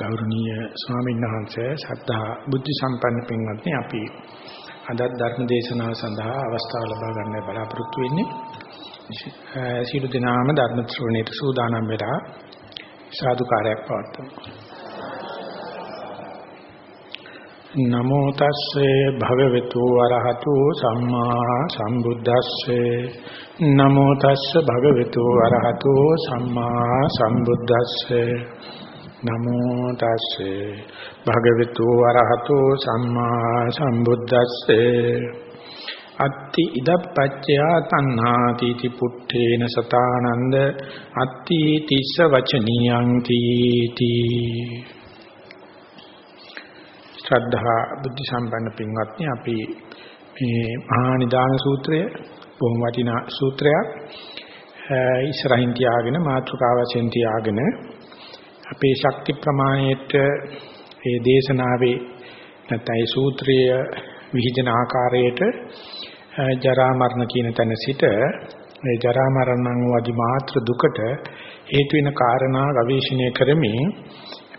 ගෞරවනීය ස්වාමීන් වහන්සේ සද්ධා බුද්ධ සම්පන්න පින්වත්නි අපි අද ධර්ම දේශනාව සඳහා අවස්ථාව ලබා ගන්න බලාපොරොත්තු වෙන්නේ. සියලු දෙනාම ධර්ම ශ්‍රවණයට සූදානම් වෙලා සාදුකාරයක් පවත්වමු. නමෝ තස්සේ භගවතු වරහතු සම්මා සම්බුද්දස්සේ. නමෝ තස්සේ භගවතු වරහතු සම්මා සම්බුද්දස්සේ. නමෝ තස්සේ. භගවතු වරහතෝ සම්මා සම්බුද්දස්සේ. අත්ති ඉදප්පච්චයා තණ්හාති ති පුත්තේන සතානන්ද අත්ති තිස්ස වචනියං තීති. ශ්‍රද්ධා බුද්ධ සම්පන්න පින්වත්නි අපි මේ මහා නිදාන සූත්‍රය බොහොම වටිනා සූත්‍රයක් ඉස්සරහින් තියාගෙන මාතෘකාව වශයෙන් තියාගෙන අපේ ශක්ති ප්‍රමාණයට මේ දේශනාවේ නැත්නම් ඒ සූත්‍රය විහිදෙන ආකාරයට ජරා මරණ කියන තැන සිට මේ ජරා මරණ වදී මාත්‍ර දුකට හේතු වෙන කාරණා ගවේෂණය කරමින්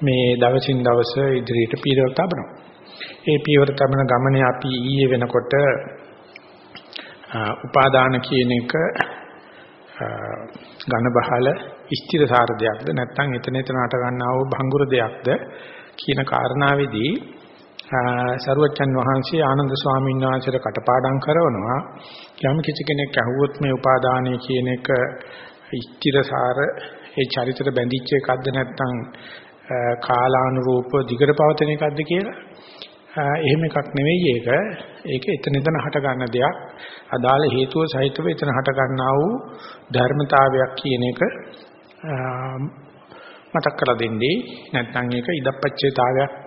මේ දවසින් දවස ඉදිරියට පියවර තබනවා. ඒ පියවර තබන ගමනේ අපි ඊයේ වෙනකොට උපාදාන කියන එක ඝන බහල ස්ථිර සාර දෙයක්ද නැත්නම් එතන එතන අට ගන්නා වූ භංගුර දෙයක්ද? කියන කාරණාවේදී සරුවච්චන් වහන්සේ ආනන්ද ස්වාමීන් වහන්සේට කටපාඩම් කරනවා. යම් කිසි කෙනෙක් අහුවොත් මේ උපාදානය කියන එක ස්ථිර සාර ඒ චරිතයට බැඳිච්ච එකක්ද? නැත්නම් කාලානුරූප දිගට පවතින එකක්ද කියලා? එහෙම එකක් නෙවෙයි ඒක. ඒක එතන එතන හට ගන්න දෙයක්. අදාළ හේතුව සහිතව එතන හට ගන්නා වූ ධර්මතාවයක් කියන එක මතක් කරලා දෙන්නේ. නැත්නම් ඒක ඉදප්පච්චේතාවයක්.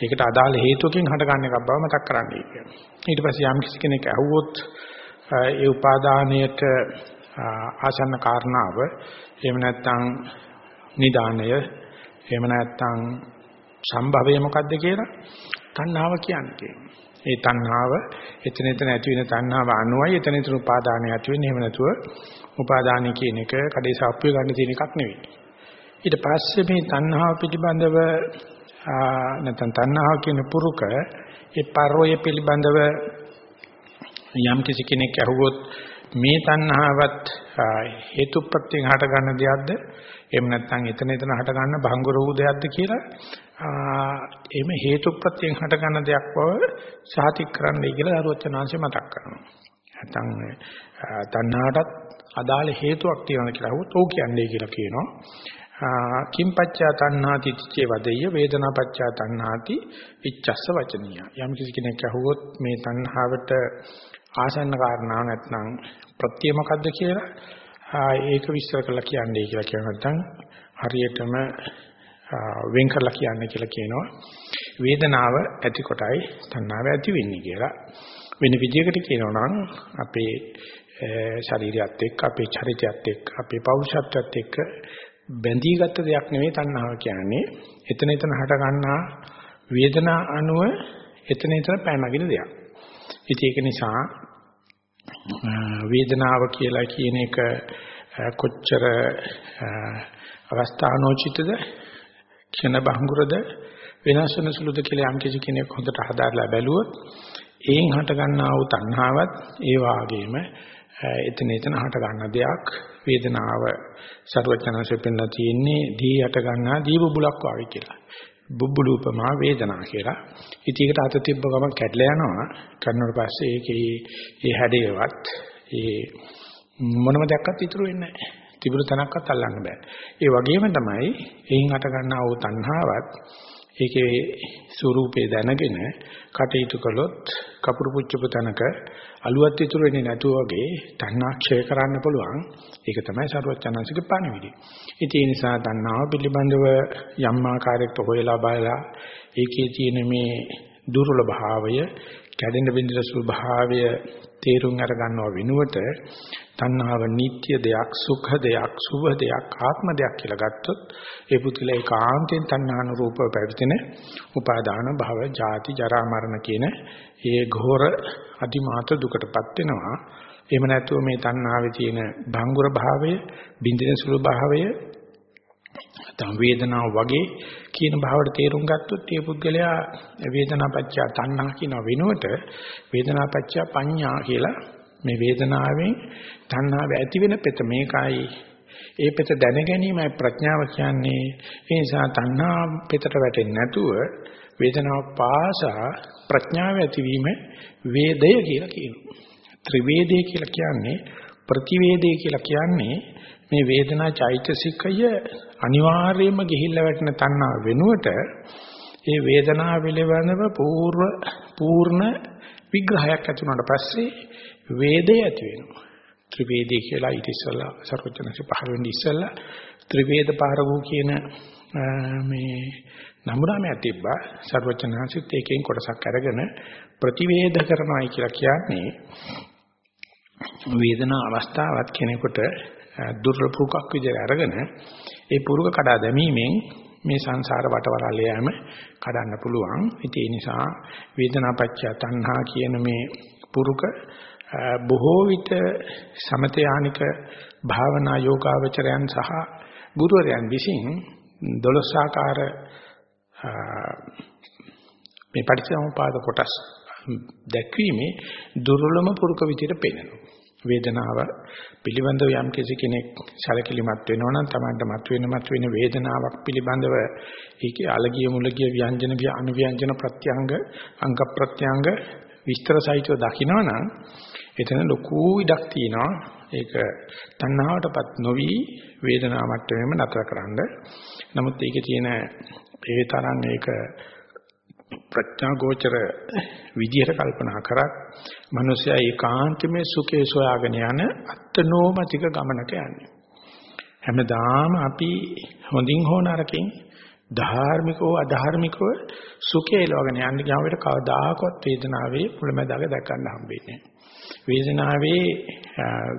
ඒකට අදාළ හේතුවකින් හට ගන්න එකක් බව මතක් කරන්නේ කියන්නේ. ඊට පස්සේ යම් කිසි කෙනෙක් අහුවොත් ඒ උපාදානයට ආසන්න කාරණාව එහෙම නැත්නම් නිදානය එහෙම නැත්නම් සම්භවය මොකද්ද කියලා තණ්හාව කියන්නේ. ඒ තණ්හාව එතන එතන ඇති වෙන තණ්හාව අනුවයි එතන එතන උපාදානය ඇති වෙන්නේ. එහෙම නැතුව උපාදානය කියන එක කඩේ සාප්පුවේ ගන්න තියෙන එකක් නෙවෙයි. ඊට පස්සේ මේ තණ්හාව පිළිබඳව නැත්නම් තණ්හාව කියන පුරුක ඒ පරෝය පිළිබඳව යම් කිසි කෙනෙක් අහුවොත් මේ තණ්හාවත් හේතුප්‍රත්‍යයෙන් හට ගන්න දෙයක්ද එහෙම නැත්නම් එතන එතන හට ගන්න භංගුර වූ දෙයක්ද කියලා එහෙම හේතුප්‍රත්‍යයෙන් හට ගන්න දෙයක් බව සාතික් කරන්නයි කියලා දරුවචනාංශය මතක් කරනවා. නැත්නම් තණ්හාටත් අදාළ හේතුවක් තියෙනවා කියලා හුත් ඕක කියන්නේ කියලා කියනවා. කිම්පච්චා තණ්හාති චේ වදෙය වේදනාපච්චා තණ්හාති ඉච්ඡස්ස වචනිය. යම් කිසි කෙනෙක් අහුවොත් මේ තණ්හාවට ආසන්න කාරණා නැත්නම් ප්‍රත්‍ය මොකද්ද කියලා? ඒක විස්තර කරලා කියන්නේ කියලා කියන නැත්නම් හරියටම වෙන් කරලා කියන්නේ කියලා කියනවා. වේදනාව ඇති කොටයි තණ්හාව ඇති වෙන්නේ කියලා. වෙන විදිහකට කියනවා නම් අපේ ශරීරයත් එක්ක අපේ චරිතයත් එක්ක අපේ පෞරුෂත්වයත් එක්ක බැඳී ගත්ත දෙයක් නෙවෙයි තණ්හාව කියන්නේ. එතන එතන හට ගන්නා වේදනා අනුව එතන එතන පැනනගින දෙයක්. ඉතින් ඒක නිසා වේදනාව කියලා කියන එක කොච්චර අවස්ථානෝචිතද ක්ෂණ බංගුරද වෙනස් වෙන සුළුද කියලා යම් කිසි කෙනෙක් හොඳට හදාarලා බැලුවොත් ඒන් හට ගන්නා වූ තණ්හාවත් ඒ වාගේම එතන එතන හට ගන්න දෙයක් වේදනාව ਸਰවඥාංශයෙන් පෙන්නලා තියෙන්නේ දී හට ගන්නා දීබුබුලක් වාගේ කියලා. බුබ්බුලූපමා වේදනා කියලා. ඉතින් ඒකට අත තිබ්බ ගමන් කැඩලා යනවා. කරනකොට පස්සේ ඒකේ ඒ හැඩයවත් ඒ මොනම දෙයක්වත් ඉතුරු වෙන්නේ නැහැ. තිබුණු තැනක්වත් අල්ලන්න බෑ. ඒ වගේම තමයි එයින් අට ගන්නා වූ තණ්හාවත් ඒකේ ස්වરૂපේ දැනගෙන කටයුතු කළොත් කපුරු පුච්චපු තැනක අලුවත් ඉතුරු වෙන්නේ නැතුව වගේ තණ්හා ක්ෂය කරන්න පුළුවන්. ඒක තමයි සරුවචනන්සික පණිවිඩය. ඉතින් ඒ නිසා තණ්හාව පිළිබඳව යම් ආකාරයකට හොයලා බලලා ඒකේ තියෙන මේ දුර්වල භාවය, කැඩෙන බින්දර ස්වභාවය තේරුම් අර ගන්නව වෙනුවට තණ්හාව නිට්ටය දෙයක්, සුඛ දෙයක්, සුභ දෙයක්, ආත්ම දෙයක් කියලා ගත්තොත් ඒ පුදුල ඒකාන්තයෙන් තණ්හානුරූපව පැවතෙන උපාදාන භව, ජාති, ජරා, මරණ කියන ඒ ඝෝර අතිමාත දුකටපත් වෙනවා. එහෙම නැතුව මේ තණ්හාවේ තියෙන භංගුර භාවය, බින්දින සුළු භාවය නැත්නම් වේදනාව වගේ කියන භාවයට තේරුම් ගත්තොත් ඒ පුද්ගලයා වේදනාපච්චය තණ්හා කියන වෙනුවට වේදනාපච්චය පඤ්ඤා කියලා මේ වේදනාවෙන් තණ්හාව ඇති වෙන පෙත මේකයි ඒ පෙත දැන ගැනීමයි ප්‍රඥාව කියන්නේ ඒ නිසා තණ්හා පෙතට වැටෙන්නේ නැතුව වේදනාව පාසා ප්‍රඥාව ඇතිවීම වේදය කියලා කියනවා ත්‍රිවේදය කියලා කියන්නේ ප්‍රතිවේදය කියලා කියන්නේ මේ වේදනා චෛතසිකය අනිවාර්යයෙන්ම ගිහිල්ලා වැටෙන තණ්හා වෙනුවට ඒ වේදනාව පිළිබඳව පූර්ව පූර්ණ විග්‍රහයක් ඇති වුණාට පස්සේ වේදේ ඇති වෙනවා. ත්‍රිවේදී කියලා ඊට ඉස්සෙල්ලා සර්වඥාන්සේ පහළ වෙන්නේ ඉස්සෙල්ලා ත්‍රිවේද පාරගෝ කියන මේ නමුරාමයක් තිබ්බා. සර්වඥාන්සෙත් ඒකෙන් කොටසක් අරගෙන ප්‍රතිවේද කරනවායි කියලා කියන්නේ වේදනා අවස්ථාවක් කෙනෙකුට දුර්ලභ පුරුකක් විදිහට අරගෙන ඒ පුරුක කඩා දැමීමෙන් මේ සංසාර වටවරල් යෑම කඩන්න පුළුවන්. ඉතින් ඒ නිසා වේදනාපච්චය තණ්හා කියන මේ පුරුක බොහෝ විට සමතයානික භාවනා යෝගාවචරයන් සහ ගුරුවරයන් විසින් දොළොස්ආකාර මේ පටිච්චසමුපාද කොටස් දැක්වීමේ දුර්ලභම පුරුක විදිහට පෙන්වනවා. වේදනාව පිළිබඳව යම් කෙනෙක් සැලකිලිමත් වෙනවා නම් Tamanට මතුවෙන මතුවෙන වේදනාවක් පිළිබඳව ඒකේ අලගිය මුලගිය ව්‍යංජන විය අනුව්‍යංජන ප්‍රත්‍යංග අංග ප්‍රත්‍යංග විස්තර සහිතව දකිනවනම් එතන ලොකු ඉඩක් තියෙනවා ඒක තණ්හාවටපත් නොවි වේදනාව මට්ටමෙම නතරකරනද නමුත් ඒකේ තියෙන ඒ තරම් ඒක ප්‍රඥා ගෝචර විදියට කල්පනා කරත් මිනිසයා ඒකාන්තමේ සුඛේ සොයාගෙන යන අත්නෝමතික ගමනක යන්නේ. හැමදාම අපි හොඳින් හෝ නරකින් ධාර්මිකව අධාර්මිකව සුඛය එලවගෙන යන්න ගියාම අපිට කවදාකවත් වේදනාවේ මුලැමැදාක දැක ගන්න හම්බෙන්නේ වේදනාවේ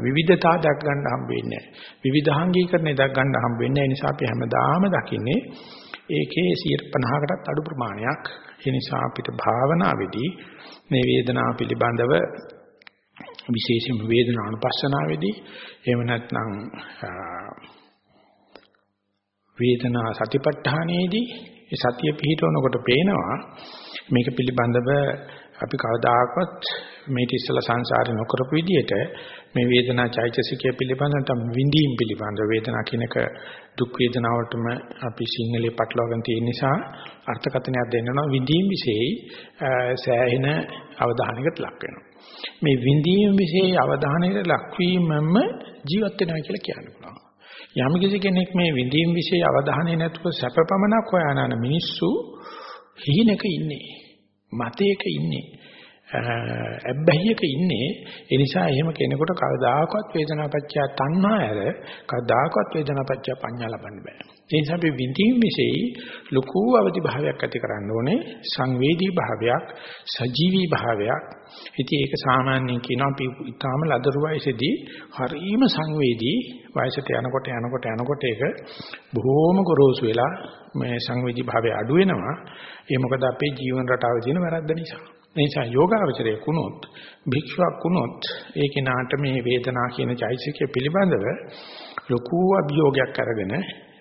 විවිධතා දැක ගන්න හම්බෙන්නේ විවිධාංගීකරණය දැක ගන්න හම්බෙන්නේ ඒ නිසා අපි හැමදාම දකින්නේ ඒකේ 50කටත් අඩු ප්‍රමාණයක්. ඒ නිසා අපිට භාවනාවේදී මේ වේදනාව පිළිබඳව විශේෂම වේදනානුපස්සනාවේදී එහෙම නැත්නම් වේදනා සතිපට්ඨානයේදී ඒ සතිය පිහිටවනකොට පේනවා මේක පිළිබඳව අපි කවදාකවත් මේක ඉස්සලා සංසාරේ නොකරපු විදිහට මේ වේදනා චෛතසිකය පිළිබඳව නැත්නම් විඳීම් පිළිබඳව වේදනා කියනක දුක් වේදනාවටම අපි සිංහලේ පටලවාගෙන තියෙන නිසා අර්ථකථනයක් දෙන්නවා විඳීම් વિશેයි සෑහෙන අවධානයකට ලක් වෙනවා. මේ විඳීම් વિશે අවධානයට ලක්වීමම ජීවත් වෙනවා කියලා කියන්න පුළුවන්. යම් කෙනෙක් මේ විඳීම් વિશે අවධානය නැතුව සැපපමණක් හොයන මිනිස්සු හිණක ඉන්නේ. මතයක ඉන්නේ. ඇබ්බැහියක ඉන්නේ. ඒ නිසා එහෙම කෙනෙකුට කවදාකවත් වේදනාපච්චය තණ්හා ඇර කවදාකවත් වේදනාපච්චය පඤ්ඤා ලබන්න බෑ. ඒ නිසා අපි විඳින් විශේෂයි ලකු අවදි භාවයක් ඇති කරන්න ඕනේ. සංවේදී භාවයක් සජීවී භාවයක්. ඉතින් ඒක සාමාන්‍යයෙන් කියනවා අපි ඊටාම ලදරු වයසේදී හරීම සංවේදී. වයසට යනකොට යනකොට යනකොට ඒක බොහෝම ගොරෝසු වෙලා මේ සංවේදී භාවය අඩු වෙනවා. ඒ මොකද අපේ ජීවන රටාවේ තියෙන වැරද්ද නිසා. නිසා යෝගාවචරයේ කුණොත් භික්ෂුවක් කුණොත් ඒ කෙනාට මේ වේදනා කියන චෛසිකය පිළිබඳව ලොකු අභියෝගයක් අරගෙන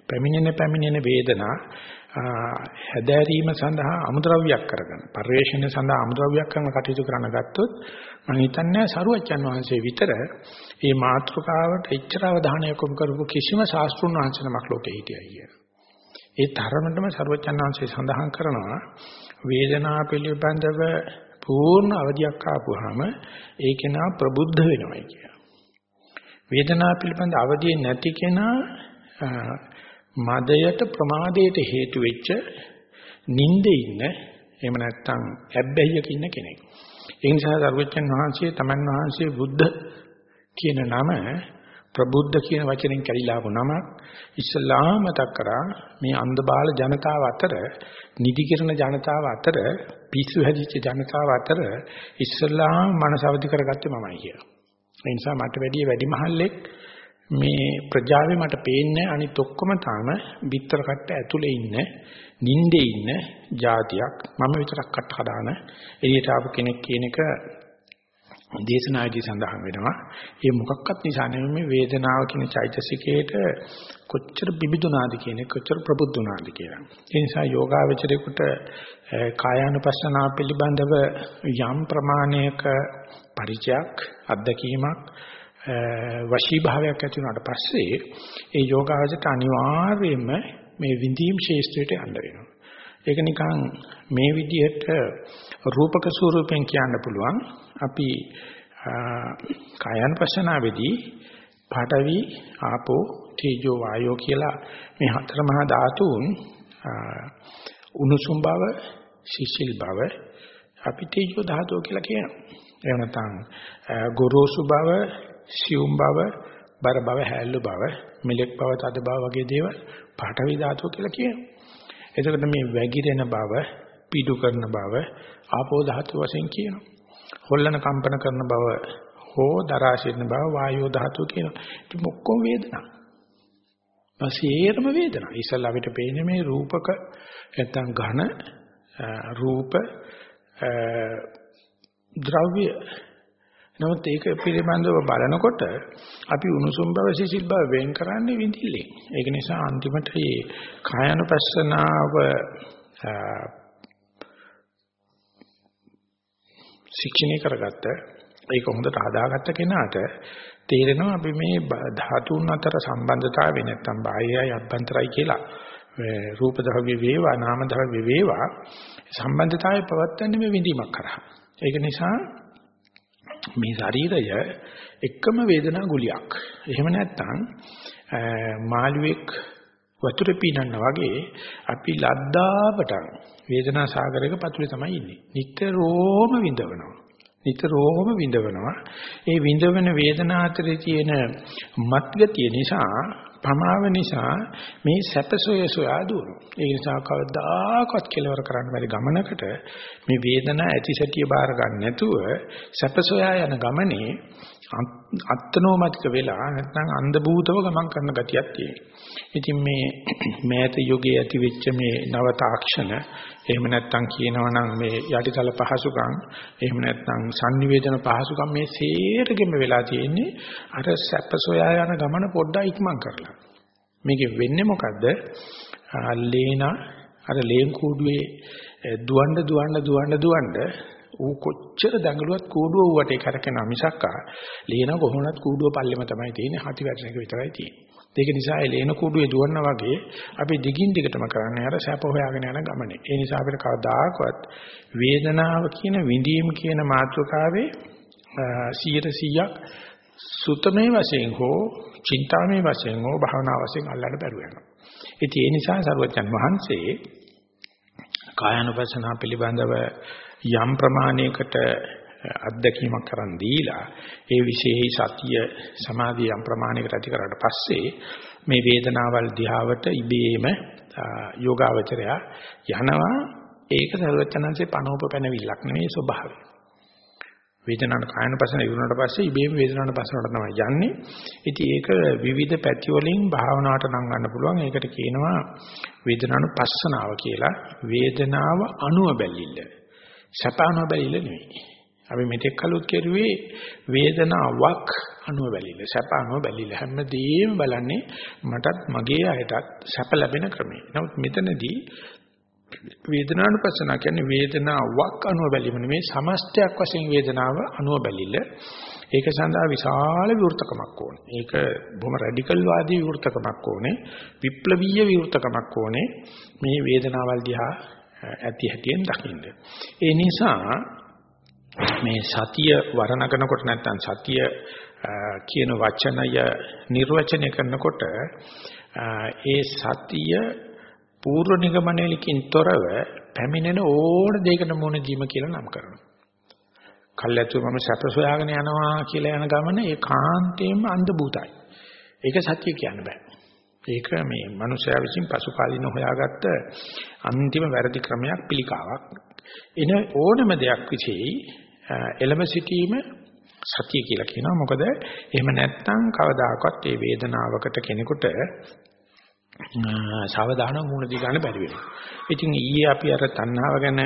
පැමිණෙන පැමිණෙන වේදනා හැදෑරීම සඳහා අමුද්‍රව්‍යයක් කරගෙන පරිවේෂණ සඳහා අමුද්‍රව්‍යයක් කරන කටයුතු කරන ගත්තොත් මම හිතන්නේ සරුවච්චන් වහන්සේ විතර මේ මාතෘකාවට එච්චර අවධානයක් යොමු කරපු කිසිම ශාස්ත්‍රුන් වහන්සේ නමක් ලෝකේ හිටියයි කියලා. ඒ තරමටම සරුවච්චන් වහන්සේ සඳහන් කරනවා වේදනා පිළිබඳව පූර්ණ අවධියක් ආපුවාම ඒ කෙනා ප්‍රබුද්ධ වෙනවයි කියලා. වේදනා පිළිබඳ අවධිය නැති කෙනා මදයට ප්‍රමාදයට හේතු වෙච්ච නිින්දේ ඉන්න එහෙම නැත්නම් ඇබ්බැහියක ඉන්න කෙනෙක්. ඒ නිසා දරුවචන් වහන්සේ තමන් වහන්සේ බුද්ධ කියන නම ප්‍රබුද්ධ කියන වචනෙන් කැලිලා ආපු නමක් ඉස්ලාම මතක් කරා මේ අන්ධබාල ජනතාව අතර නිදි කිරණ ජනතාව අතර පිස්සු හැදිච්ච ජනතාව අතර ඉස්ලාම මනස අවදි කරගත්තේ මමයි කියලා. ඒ නිසා මට වැඩි වැඩි මහල්ලෙක් මේ ප්‍රජාවේ මට පේන්නේ අනිත් ඔක්කොම තාම බිත්තර කට්ට ඇතුලේ ඉන්න නිින්දේ ඉන්න જાතියක් මම විතරක් කට හදාන. එළියට ආපු කෙනෙක් කියන එක දේශනාදී සඳහන් වෙනවා. ඒ මොකක්වත් නිසා නෙමෙයි මේ වේදනාව කියන චෛතසිකයේට කොච්චර බිබිදුනාද කියන කොච්චර ප්‍රබුද්ධුනාද කියලා. ඒ නිසා යෝගාවචරේකට කායානුපස්සනාව පිළිබඳව යම් ප්‍රමාණයක පරිචයක් අත්දැකීමක් වශී භාවයක් ඇති වුණාට පස්සේ ඒ යෝගාවචරයට අනිවාර්යයෙන්ම මේ විඳීම් ශේෂ්ත්‍රයට යන්න වෙනවා. ඒක නිකන් මේ විදිහට රූපක ස්වරූපෙන් කියන්න පුළුවන් අපි කායන පස්සනාවේදී පාඨවි ආපෝ තේජෝ වායෝ කියලා මේ හතර මහා ධාතුන් උණුසුම් බව සිසිල් බව අපි තේජෝ ධාතුව කියලා කියනවා. එහෙම නැත්නම් ගොරෝසු බව, සියුම් බව, බර බව, හැල්ලු බව, මෙලෙක් බව, තද බව වගේ දේවල් පාඨවි ධාතුව කියලා කියනවා. එතකොට මේ වැగిරෙන බව, පිඩු කරන බව ආපෝ ධාතු වශයෙන් කියනවා. හොල්ලන කම්පන කරන බව හෝ දරා සිටින බව වායෝ ධාතුව කියනවා. ඉතින් ඔක්කොම වේදනා. පසේරම වේදනා. ඉස්සල්ලා අපිට පේන්නේ මේ රූපක නැත්තම් ඝන රූප ද්‍රව්‍ය නමුත් ඒක පිළිබඳව බලනකොට අපි උණුසුම් බව සිසිල් බව වෙන් කරන්නේ විඳිල්ලෙන්. ඒක නිසා අන්තිමට මේ කායනුපස්සනාව ශික්ෂණය කරගත්ත ඒක හොඳට හදාගත්ත කෙනාට තේරෙනවා අපි මේ ධාතුන් අතර සම්බන්ධතාවය නැත්තම් බාහ්‍යයි අභ්‍යන්තරයි කියලා රූප ධර්ම වේවා නාම ධර්ම වේවා සම්බන්ධතාවය පවත්න්නේ මේ විඳීමක් කරා. ඒක නිසා මේ ශරීරය එකම වේදනා ගුලියක්. එහෙම නැත්නම් මාළුවෙක් වතුරේ පීනන්න වගේ අපි ලද්දාවට වේදනා සාගරයක පතුලේ තමයි ඉන්නේ. නිතරම විඳවනවා. නිතරම විඳවනවා. ඒ විඳවන වේදනා අතරේ තියෙන මත්ගතිය නිසා, පමාව නිසා මේ සැපසොය සොයා දුවනවා. ඒ නිසා කවදාකවත් කෙලවර කරන්න බැරි ගමනකට මේ වේදනා ඇතිසැටිය බාර ගන්න නැතුව සැපසොයා යන ගමනේ අත්නෝමතික වෙලා නැත්නම් අන්ධ භූතව ගමන් කරන ගතියක් තියෙනවා. ඉතින් මේ මෑත යුගයේ ඇති වෙච්ච මේ නව තාක්ෂණ එහෙම නැත්නම් කියනවා නම් මේ යටිතල පහසුකම් එහෙම නැත්නම් sannivedana පහසුකම් මේ සේරගෙම වෙලා තියෙන්නේ අර සැප සොයා යන ගමන පොඩ්ඩක් ඉක්මන් කරලා. මේකෙ වෙන්නේ මොකද්ද? ලේනා අර ලේන් කූඩුවේ දුවන්න දුවන්න දුවන්න දුවන්න ඌ කොච්චර දඟලුවත් කූඩුව ඌට කරකන මිසක්කා ලේන කොහොමවත් කූඩුව පල්ලෙම තමයි තියෙන්නේ හති වැටෙන එක විතරයි තියෙන්නේ. ඒක නිසා එලේන කුඩුවේ දුවනා වගේ අපි දිගින් දිගටම කරන්නේ අර සැප හොයාගෙන යන ගමනේ. ඒ නිසා අපිට කවදාකවත් වේදනාව කියන විඳීම කියන මාතෘකාවේ 100%ක් සුතමේ වශයෙන් හෝ චින්තාමේ වශයෙන් හෝ භාවනා වශයෙන් අල්ලන්න බැරුව යනවා. ඉතින් ඒ නිසා සරුවචන් වහන්සේ කායानुපසනාව පිළිබඳව යම් ප්‍රමාණයකට අත්දැකීමක් කරන් දීලා ඒ විශේෂයි සතිය සමාධිය යම් ප්‍රමාණයකට ඇති කරාට පස්සේ මේ වේදනාවල් දිහාවට ඉබේම යෝගාවචරය යනවා. ඒක සර්වචනන්සේ පනෝප පැනවිල්ලක් නෙවෙයි ස්වභාවය. වේදනාන කායන පසන ඉවරනට පස්සේ ඉබේම වේදනාන පසනට තමයි යන්නේ. ඉතින් ඒක විවිධ පැති වලින් භාවනාවට නම් ගන්න පුළුවන්. ඒකට කියනවා වේදනානු පස්සනාව කියලා. වේදනාව අනුව බැලිල්ල. සපානව බැලිල්ල නෙවෙයි අපි මෙතෙක් කලොත් කෙරුවේ වේදනාවක් අනුව බැලිල සැප අනුව බැලිල හැමදේම බලන්නේ මටත් මගේ අයටත් සැප ලැබෙන ක්‍රමය. නමුත් මෙතනදී වේදනානුපස්සන කියන්නේ වේදනාවක් අනුව බැලීම නෙමෙයි සමස්තයක් වශයෙන් වේදනාව අනුව බැලිල ඒක සඳහා විශාල විවෘතකමක් ඕනේ. ඒක බොහොම රැඩිකල් වාදී විවෘතකමක් ඕනේ. විප්ලවීය විවෘතකමක් ඕනේ. මේ වේදනාවල් දිහා ඇති හැටියෙන් දකින්න. ඒ නිසා මේ සතිය වර්ණනනකොට නැත්නම් සතිය කියන වචනය නිර්වචනය කරනකොට ඒ සතිය පූර්ව නිගමනයකින් තොරව පැමිණෙන ඕන දෙයකට මොන ජීම කියලා නම් කරනවා. කල්ැතු මම සැප සොයාගෙන යනවා කියලා යන ගමන ඒ කාන්තේම අන්ධ භූතයි. ඒක සත්‍ය කියන්න බෑ. ඒක මේ මනුස්සයා විසින් පසු කාලින හොයාගත්ත අන්තිම වැරදි ක්‍රමයක් පිළිකාවක්. එන ඕනම දෙයක් විශේෂයි එළඹ සිටීම සතිය කියලා කියනවා. මොකද එහෙම නැත්නම් කවදාකවත් මේ වේදනාවකට කෙනෙකුට සාවධාන මුණ දී ගන්න බැරි වෙනවා. ඉතින් ඊයේ අපි අර තණ්හාව ගැන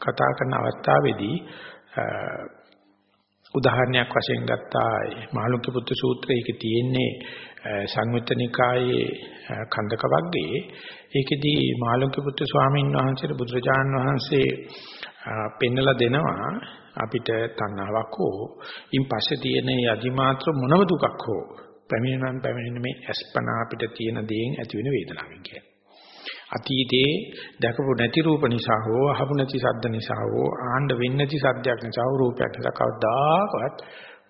කතා කරන අවස්ථාවේදී උදාහරණයක් වශයෙන් ගත්තා මාළුක්‍ය පුත්තු සූත්‍රයේ ඒකේ තියෙන්නේ සංයුත්තනිකායේ කන්දක වර්ගයේ ඒකෙදී මාළුක්‍ය පුත්තු ස්වාමීන් වහන්සේට බුදුරජාන් වහන්සේ පෙන්නලා දෙනවා අපිට තණ්හාවක් හෝ ඉන් පස්සේ තියෙන යදිමාත්‍ර මොනම දුකක් හෝ පැමිණෙනන් පැමිණෙන මේ අස්පනා අපිට තියෙන දේෙන් ඇති වෙන වේදනාවෙන් කියන්නේ. අතීතේ දැකපු නැති රූප නිසා හෝ අහපු නැති ශබ්ද නිසා හෝ ආහන්න වෙන්නේ නැති සද්දයක් නිසා හෝ රූපයක් නිසා කවදාකවත්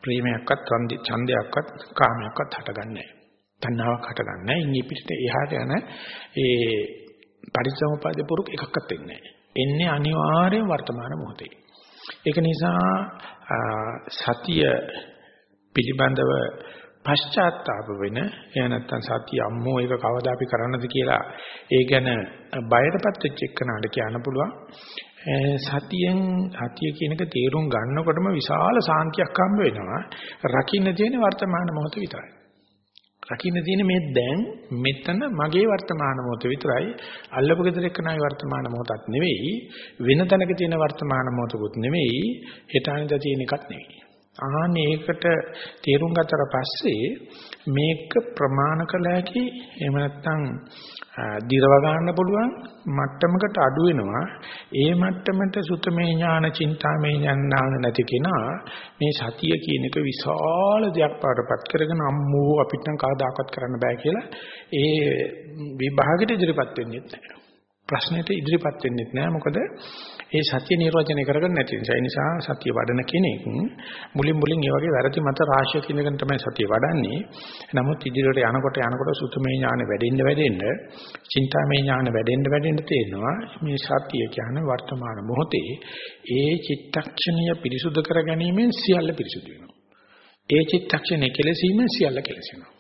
ප්‍රේමයක්වත් ඡන්දයක්වත් කාමයක්වත් හටගන්නේ නැහැ. තණ්හාවක් හටගන්නේ නැහැ. ඉන්නේ පිටට එහාට යන ඒ පරිසමපාද පුරුක් එකක්වත් වෙන්නේ නැහැ. එන්නේ අනිවාර්යෙන් වර්තමාන මොහොතේ. ඒක නිසා සතිය පිළිබඳව පශ්චාත්තාප වෙන එයා නැත්තම් සතිය අම්මෝ ඒක කවදා අපි කරන්නද කියලා ඒ ගැන බයටපත් වෙච්ච එක්කනට කියන්න පුළුවන් සතියෙන් සතිය කියන එක තේරුම් ගන්නකොටම විශාල සාන්තියක් හම්බ වෙනවා රකින්න තියෙන වර්තමාන මොහොත විතරයි රකින්න තියෙන මේ දැන් මෙතන මගේ වර්තමාන මොහොත විතරයි අල්ලපු ගෙදර එක්කනයි වර්තමාන මොහොතක් නෙවෙයි වෙන තැනක තියෙන වර්තමාන මොහොතකුත් නෙවෙයි හෙට අනිදා තියෙන එකක් නෙවෙයි. ආහනේ ඒකට තේරුම් ගත්තට පස්සේ මේක ප්‍රමාණ කළ හැකි එහෙම නැත්නම් දිරව ගන්න පුළුවන් මට්ටමකට අඩු වෙනවා. ඒ මට්ටමට සුතමේ ඥාන චින්තාමේ ඥාන නැති කෙනා මේ සතිය කියන එක විශාල දෙයක් පාඩපත් කරගෙන අම්මෝ අපිට නම් කවදාකවත් කරන්න බෑ කියලා ඒ විභාගෙට ඉදිරිපත් වෙන්නේ නැහැ ප්‍රශ්නෙට ඉදිරිපත් වෙන්නේ නැහැ මොකද ඒ සත්‍ය නිර්වචනය කරගන්න නැති නිසා. ඒ නිසා සත්‍ය වඩන කෙනෙක් මුලින් මුලින් මේ වගේ වැරදි මත රාශියක් ඉඳගෙන තමයි සත්‍ය වඩන්නේ. නමුත් ඉදිරියට යනකොට යනකොට සුතුමේ ඥාන වැඩෙන්න වැඩෙන්න, චින්තාමේ ඥාන වැඩෙන්න වැඩෙන්න තේනවා මේ සත්‍ය කියන්නේ වර්තමාන මොහොතේ ඒ චිත්තක්ෂණය පිරිසුදු කර ගැනීමෙන් සියල්ල පිරිසුදු වෙනවා. ඒ චිත්තක්ෂණය කෙලසීමෙන් සියල්ල කෙලසෙනවා.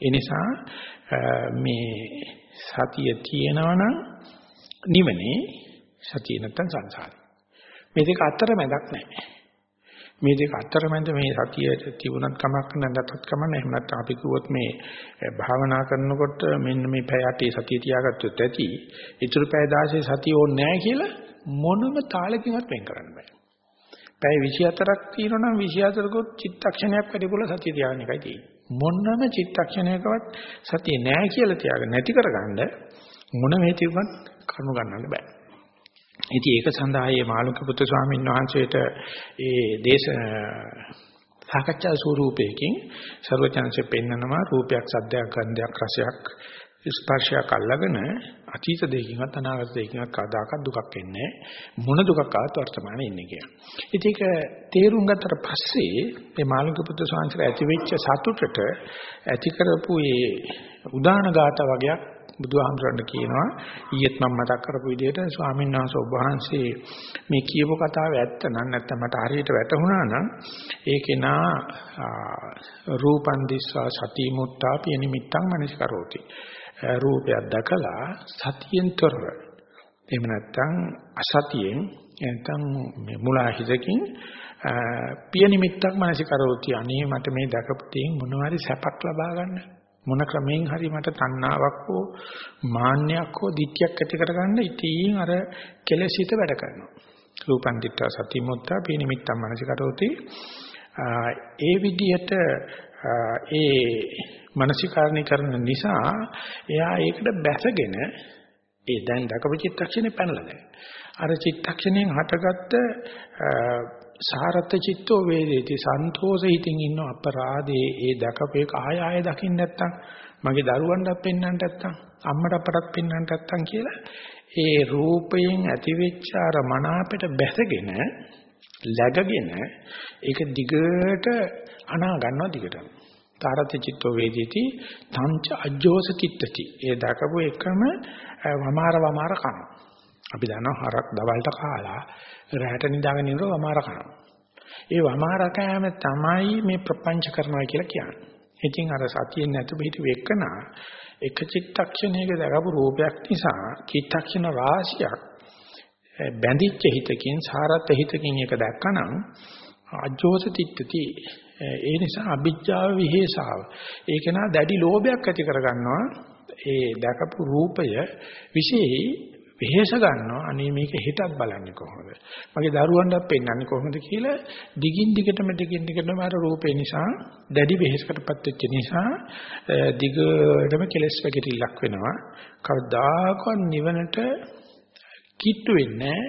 ඒ නිසා මේ සතිය තියෙනවා නම් නිවනේ සතිය නැත්තම් සංසාරේ. මේ දෙක අතරමැදක් නැහැ. මේ දෙක අතරමැද මේ සතිය තිබුණත් කමක් නැත්නම් කමක් නැහැ. එහෙම නැත්නම් අපි කිව්වොත් මේ භාවනා කරනකොට මෙන්න මේ පැය 8 සතිය තියාගත්තොත් ඇති. ඊටු පැය 16 සතිය ඕනේ නැහැ කියලා මොනම තාලකින්වත් වෙන් කරන්න බෑ. පැය 24ක් තියෙනවා නම් 24කොත් චිත්තක්ෂණයක් වැඩිපුල සතිය තියාගන්න එකයි තියෙන්නේ. මොනම චිත්තක්ෂණයකවත් සතිය නැහැ කියලා තියාගන්න නැති කරගන්න මොන හේතුවක්වත් කරුණු ගන්නන්න බෑ. ඉතින් ඒක සඳහා මේ මාළුක පුත්‍ර ස්වාමීන් වහන්සේට ඒ දේශ සාකච්ඡා ස්වරූපයකින් ਸਰවචන්සේ පෙන්නනවා රූපයක් සද්දයක් ගන්ධයක් රසයක් ස්පර්ශයක් අල්ලගෙන අතීත දෙයකින්වත් අනාගත දෙයකින්වත් කවදාකවත් දුකක් එන්නේ මොන දුකක් ආවත් වර්තමානයේ ඉන්නේ කියලා. ඉතින් ඒක තේරුම් ගත්තට පස්සේ මේ මාළුක පුත්‍ර ස්වාමීන් ඇති වෙච්ච සතුටට ඇති කරපු මේ උදාන ගාත වගේක් බුදුහාමුදුරන්ට කියනවා ඊයේත් මම මතක් කරපු විදිහට ස්වාමීන් වහන්සේ ඔබ වහන්සේ මේ කියපු කතාව ඇත්ත නම් නැත්නම් මට හරියට වැටහුණා නම් ඒකේ නා රූපන් දිස්වා සති මුත්තා පිය නිමිත්තං මනස්කරෝති රූපයක් දැකලා සතියෙන් තොරව. එහෙම නැත්නම් අසතියෙන් නැත්නම් මේ මුලා හිතකින් පිය නිමිත්තක් මනසිකරෝති අනේ මට මේ දැකපු තේ මොනවාරි සැපක් ලබා ගන්න. මොන ක්‍රමයෙන් හරි මට තණ්හාවක් හෝ මාන්නයක් හෝ දික්කයක් ඇති කරගන්න ඉතින් අර කෙලෙසිත වැඩ කරනවා. රූපන් දිට්ඨ සතිමුත්තා පිනිමිත්තම් මනසිකරෝති. ඒ විදිහට ඒ මානසිකාරණී කරන නිසා එයා ඒකට බැසගෙන ඒ දැන් දකපු චිත්තක්ෂණේ පැනලා දැන්. අර චිත්තක්ෂණයෙන් හටගත්ත සාරත් චිත්තෝ වේදේති. සන්තෝෂ හිතින් ඉන්න අපරාධේ ඒ දැකපේක ආය ආය දකින්න නැත්තම් මගේ දරුවන්ටත් පෙන්වන්න නැත්තම් අම්මට අපටත් පෙන්වන්න නැත්තම් කියලා ඒ රූපයෙන් ඇතිවෙච්ච අර මනාපෙට බැසගෙන läගගෙන ඒක දිගට අනා ගන්නවා දිගටම. තාරත චිත්තෝ වේදිති. තංච අජ්ජෝස කිත්තති ඒ දැකපු එකම වමාර වමාර කන. අපි දන්නවා හරක් දවල්ට කාලා රැට නිදාගෙන ඉන්නව වමාර කරනවා. ඒ වමාර කෑම තමයි මේ ප්‍රපංච කරනවා කියලා කියන්නේ. ඉතින් අර සතියෙන් නැතුව හිටු එක්කනා එක චිත්තක්ෂණයක දරපු රූපයක් නිසා චිත්තක්ෂණ රාශියක් බැඳිච්ච හිතකින් සාරත් හිතකින් එක දැක්කනම් අජෝස තිට්ඨති ඒ නිසා අභිජ්ජාව විහෙසාව ඒක නා දැඩි ලෝභයක් ඇති කරගන්නවා ඒ දැකපු රූපය විශේෂයි වෙහෙස ගන්නවා. අනේ මේක හෙටත් බලන්නේ කොහොමද? මගේ දරුවන්ටත් පෙන්වන්නේ කොහොමද කියලා දිගින් දිගටම දිගින් දිගටම අර රූපේ නිසා දැඩි වෙහෙසකටපත් වෙච්ච නිසා දිගටම කෙලස් වැගිරිල්ලක් වෙනවා. කවදාකවත් නිවනට කිට්ටු වෙන්නේ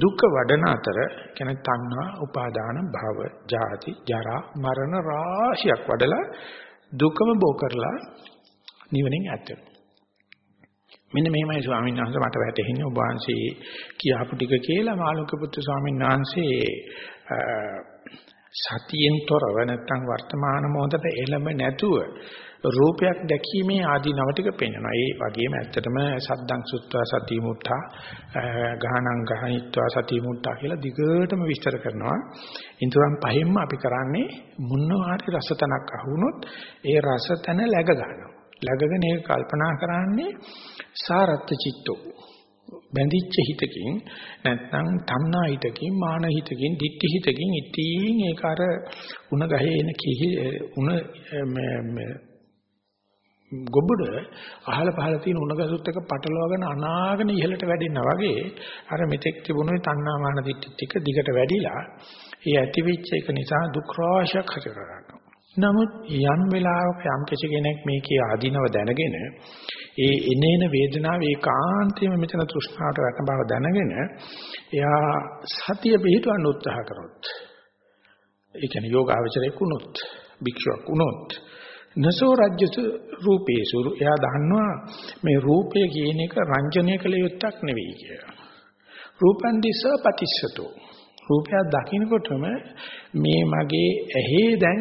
දුක වඩන අතර කියන තණ්හා උපාදාන භව ජාති ජරා මරණ රාශියක් වඩලා දුකම බෝ කරලා නිවනින් ඈත් මෙන්න මෙහෙමයි ස්වාමීන් වහන්සේ මට වැටහෙන්නේ ඔබ වහන්සේ කියාපු ටික කියලා මාළුක පුත්තු ස්වාමීන් වහන්සේ සතියෙන් තොරව නැත්නම් වර්තමාන මොහොතට එළඹ නැතුව රූපයක් දැකීමේ ආදීනව ටික පෙන්වනවා. ඒ වගේම ඇත්තටම සද්දං සුත්වා සති මුත්තා ගහනං ගහනිත්වා සති මුත්තා කියලා දිගටම විස්තර කරනවා. ඉන්ද්‍රයන් පහෙන්ම අපි කරන්නේ මුන්නවාරි රසතනක් අහුනොත් ඒ රසතන läග ගන්නවා. Läගගෙන ඒක කල්පනා කරන්නේ සාරත්ත චිත්තෝ බැඳිච්ච හිතකින් නැත්නම් තණ්හා හිතකින් මාන හිතකින් ditthi හිතකින් ඉතින් ඒක අර උණ ගහේ එන කිහි උණ ගොබඩ අහල පහල තියෙන උණගසුත් එක පටලවාගෙන අනාගෙන ඉහළට වැඩෙනා වගේ අර මෙතෙක් තිබුණේ තණ්හාමාන දිට්ඨි ටික දිගට වැඩිලා ඒ ඇතිවෙච්ච එක නිසා දුක් රාශියක් හට ගන්නවා. නමුත් යම් වෙලාවක යම් කෙනෙක් මේකේ ආධිනව දැනගෙන ඒ එනේන වේදනාව ඒකාන්තයෙන්ම මෙතන තෘෂ්ණාවට වැටෙන බව දැනගෙන එයා සතිය පිහිටවන්න උත්සාහ කරොත් ඒ කියන්නේ යෝගාවචරයක් වුණොත් භික්ෂුවක් වුණොත් නසෝ රාජ්‍යසු රූපේසු එයා දන්නවා මේ රූපය කියන එක රංජනය කළ යුත්තක් නෙවෙයි කියලා. රූපන් දිස පටිච්චතෝ. රූපය දකින්නකොටම මේ මගේ ඇහි දැන්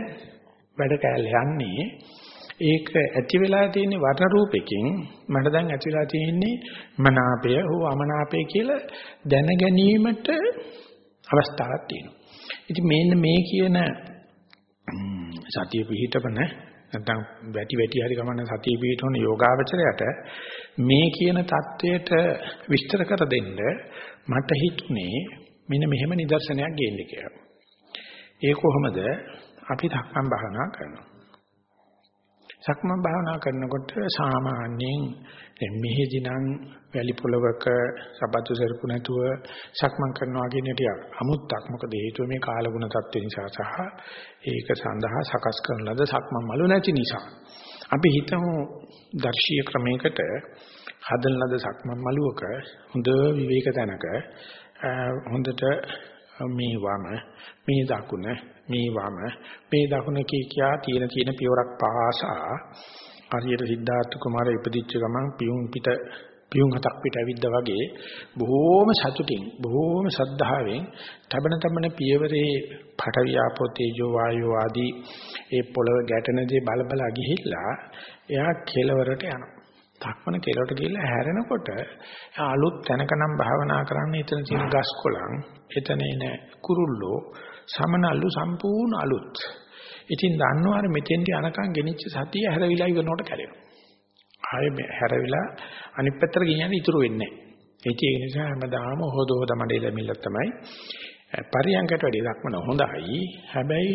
වැඩ කෑල්ල යන්නේ ඒක ඇති වෙලා තියෙන වර්ණ රූපෙකින් මට දැන් ඇති වෙලා තියෙන්නේ මනාපය හෝ අමනාපය කියලා දැන ගැනීමට අවස්ථාවක් තියෙනවා. ඉතින් මේන්න මේ කියන සතිය පිහිටපන නැත්නම් වැටි වැටි හරි ගමන සතිය පිහිටවන යෝගාවචරයට මේ කියන தത്വයට විස්තර කර දෙන්න මට හිතුනේ මෙන්න මෙහෙම නිදර්ශනයක් ගේන්න කියලා. ඒ කොහොමද අපි ධක්මන් භාවනා කරනවා. සක්මන් භාවනා කරනකොට සාමාන්‍යයෙන් දැන් මෙහෙදි නම් වැලි පොලවක සබතු සරපු නැතුව සක්මන් කරනවා කියන ටික අමුත්තක් මොකද හේතුව මේ කාලගුණ තත්ත්ව නිසා සහ ඒක සඳහා සකස් කරන ලද සක්මන් මළු නැති නිසා අපි හිතමු දර්ශීය ක්‍රමයකට හදන ලද සක්මන් මළුවක හොඳ විවේක තැනක හොඳට මේ වම මේ දකුණ මේ වම මේ දකුණ කී කියා තියෙන තියෙන පියවරක් පාසා හරියට සිද්ධාර්ථ කුමාරය ඉපදිච්ච ගමන් පියුම් පිට පියුම් හතක් පිට ඇවිද්දා වගේ බොහෝම සතුටින් බොහෝම සද්ධාවෙන් තබන තබන පියවරේ පඨවි ආපෝ තේජෝ වායෝ ආදී ඒ පොළව ගැටෙන දේ බල බල ගිහිල්ලා එයා කෙලවරට යනවා. තක්මන කෙලවට ගිහිල්ලා හැරෙනකොට අලුත් තැනකනම් භාවනා කරන්න එතන තියෙන ගස් කොළන් එතන එන කුරුල්ලෝ සමනල්ලු සම්පූර්ණ අලුත්. ඉතින් දන්නවා අර මෙතෙන්ට යනකම් ගෙනිච්ච සතිය හැරවිලා ඉවරනකොට කැරෙනවා. ආයෙ හැරවිලා අනිත් පැත්තට ගෙනියන්න ඉතුරු වෙන්නේ නැහැ. ඒක නිසා හැමදාම හොද හොද මඩේ මිල්ල තමයි පරියංගකට වැඩි දක්මන හොඳයි. හැබැයි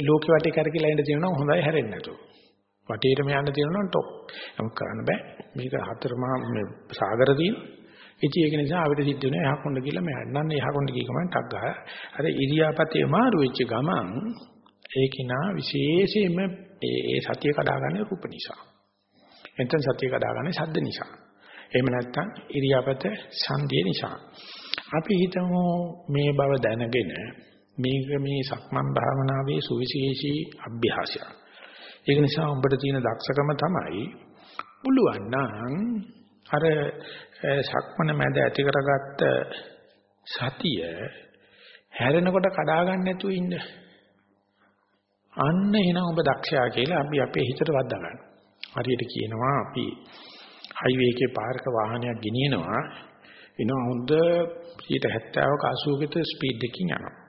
ලෝකෙ වටේ කරකිලා ඉඳ තියෙනවා හොඳයි හැරෙන්නේ නැතුව. වටේටම යන්න තියෙනවා ටොප්. නමුත් කරන්න බෑ. මේක හතරමහා මේ සාගර තියෙන. ඉතින් ඒක නිසා අපිට සිද්ධ වෙනවා එහා කොණ්ඩ කියලා මෙහා නන්නේ එහා කොණ්ඩ කී ගමන් ටක් ගහ. අර ඉරියාපතේ මාරු වෙච්ච ගමන් ඒකිනා විශේෂයෙන්ම ඒ සතිය කඩාගන්නේ රූප නිසා. එතෙන් සතිය කඩාගන්නේ ශබ්ද නිසා. එහෙම නැත්නම් ඉරියාපත සංදී නිසා. අපි හිතමු මේ බව දැනගෙන මේක මේ සක්මන් භාවනාවේ සුවිශේෂී අභ්‍යාසයක්. ඒක නිසා උඹට තියෙන දක්ෂකම තමයි පුළුවන් නම් අර සක්මන මැද ඇති කරගත්ත සතිය හැරෙනකොට කඩා ගන්න නැතුව ඉන්න. අන්න එහෙනම් ඔබ දක්ෂයා කියලා අපි අපේ හිතට වද්දා ගන්න. හරියට කියනවා අපි හයිවේ එකේ පාරක වාහනයක් ගෙනියනවා එනවා හොඳ 70ක 80ක ස්පීඩ් එකකින් යනවා.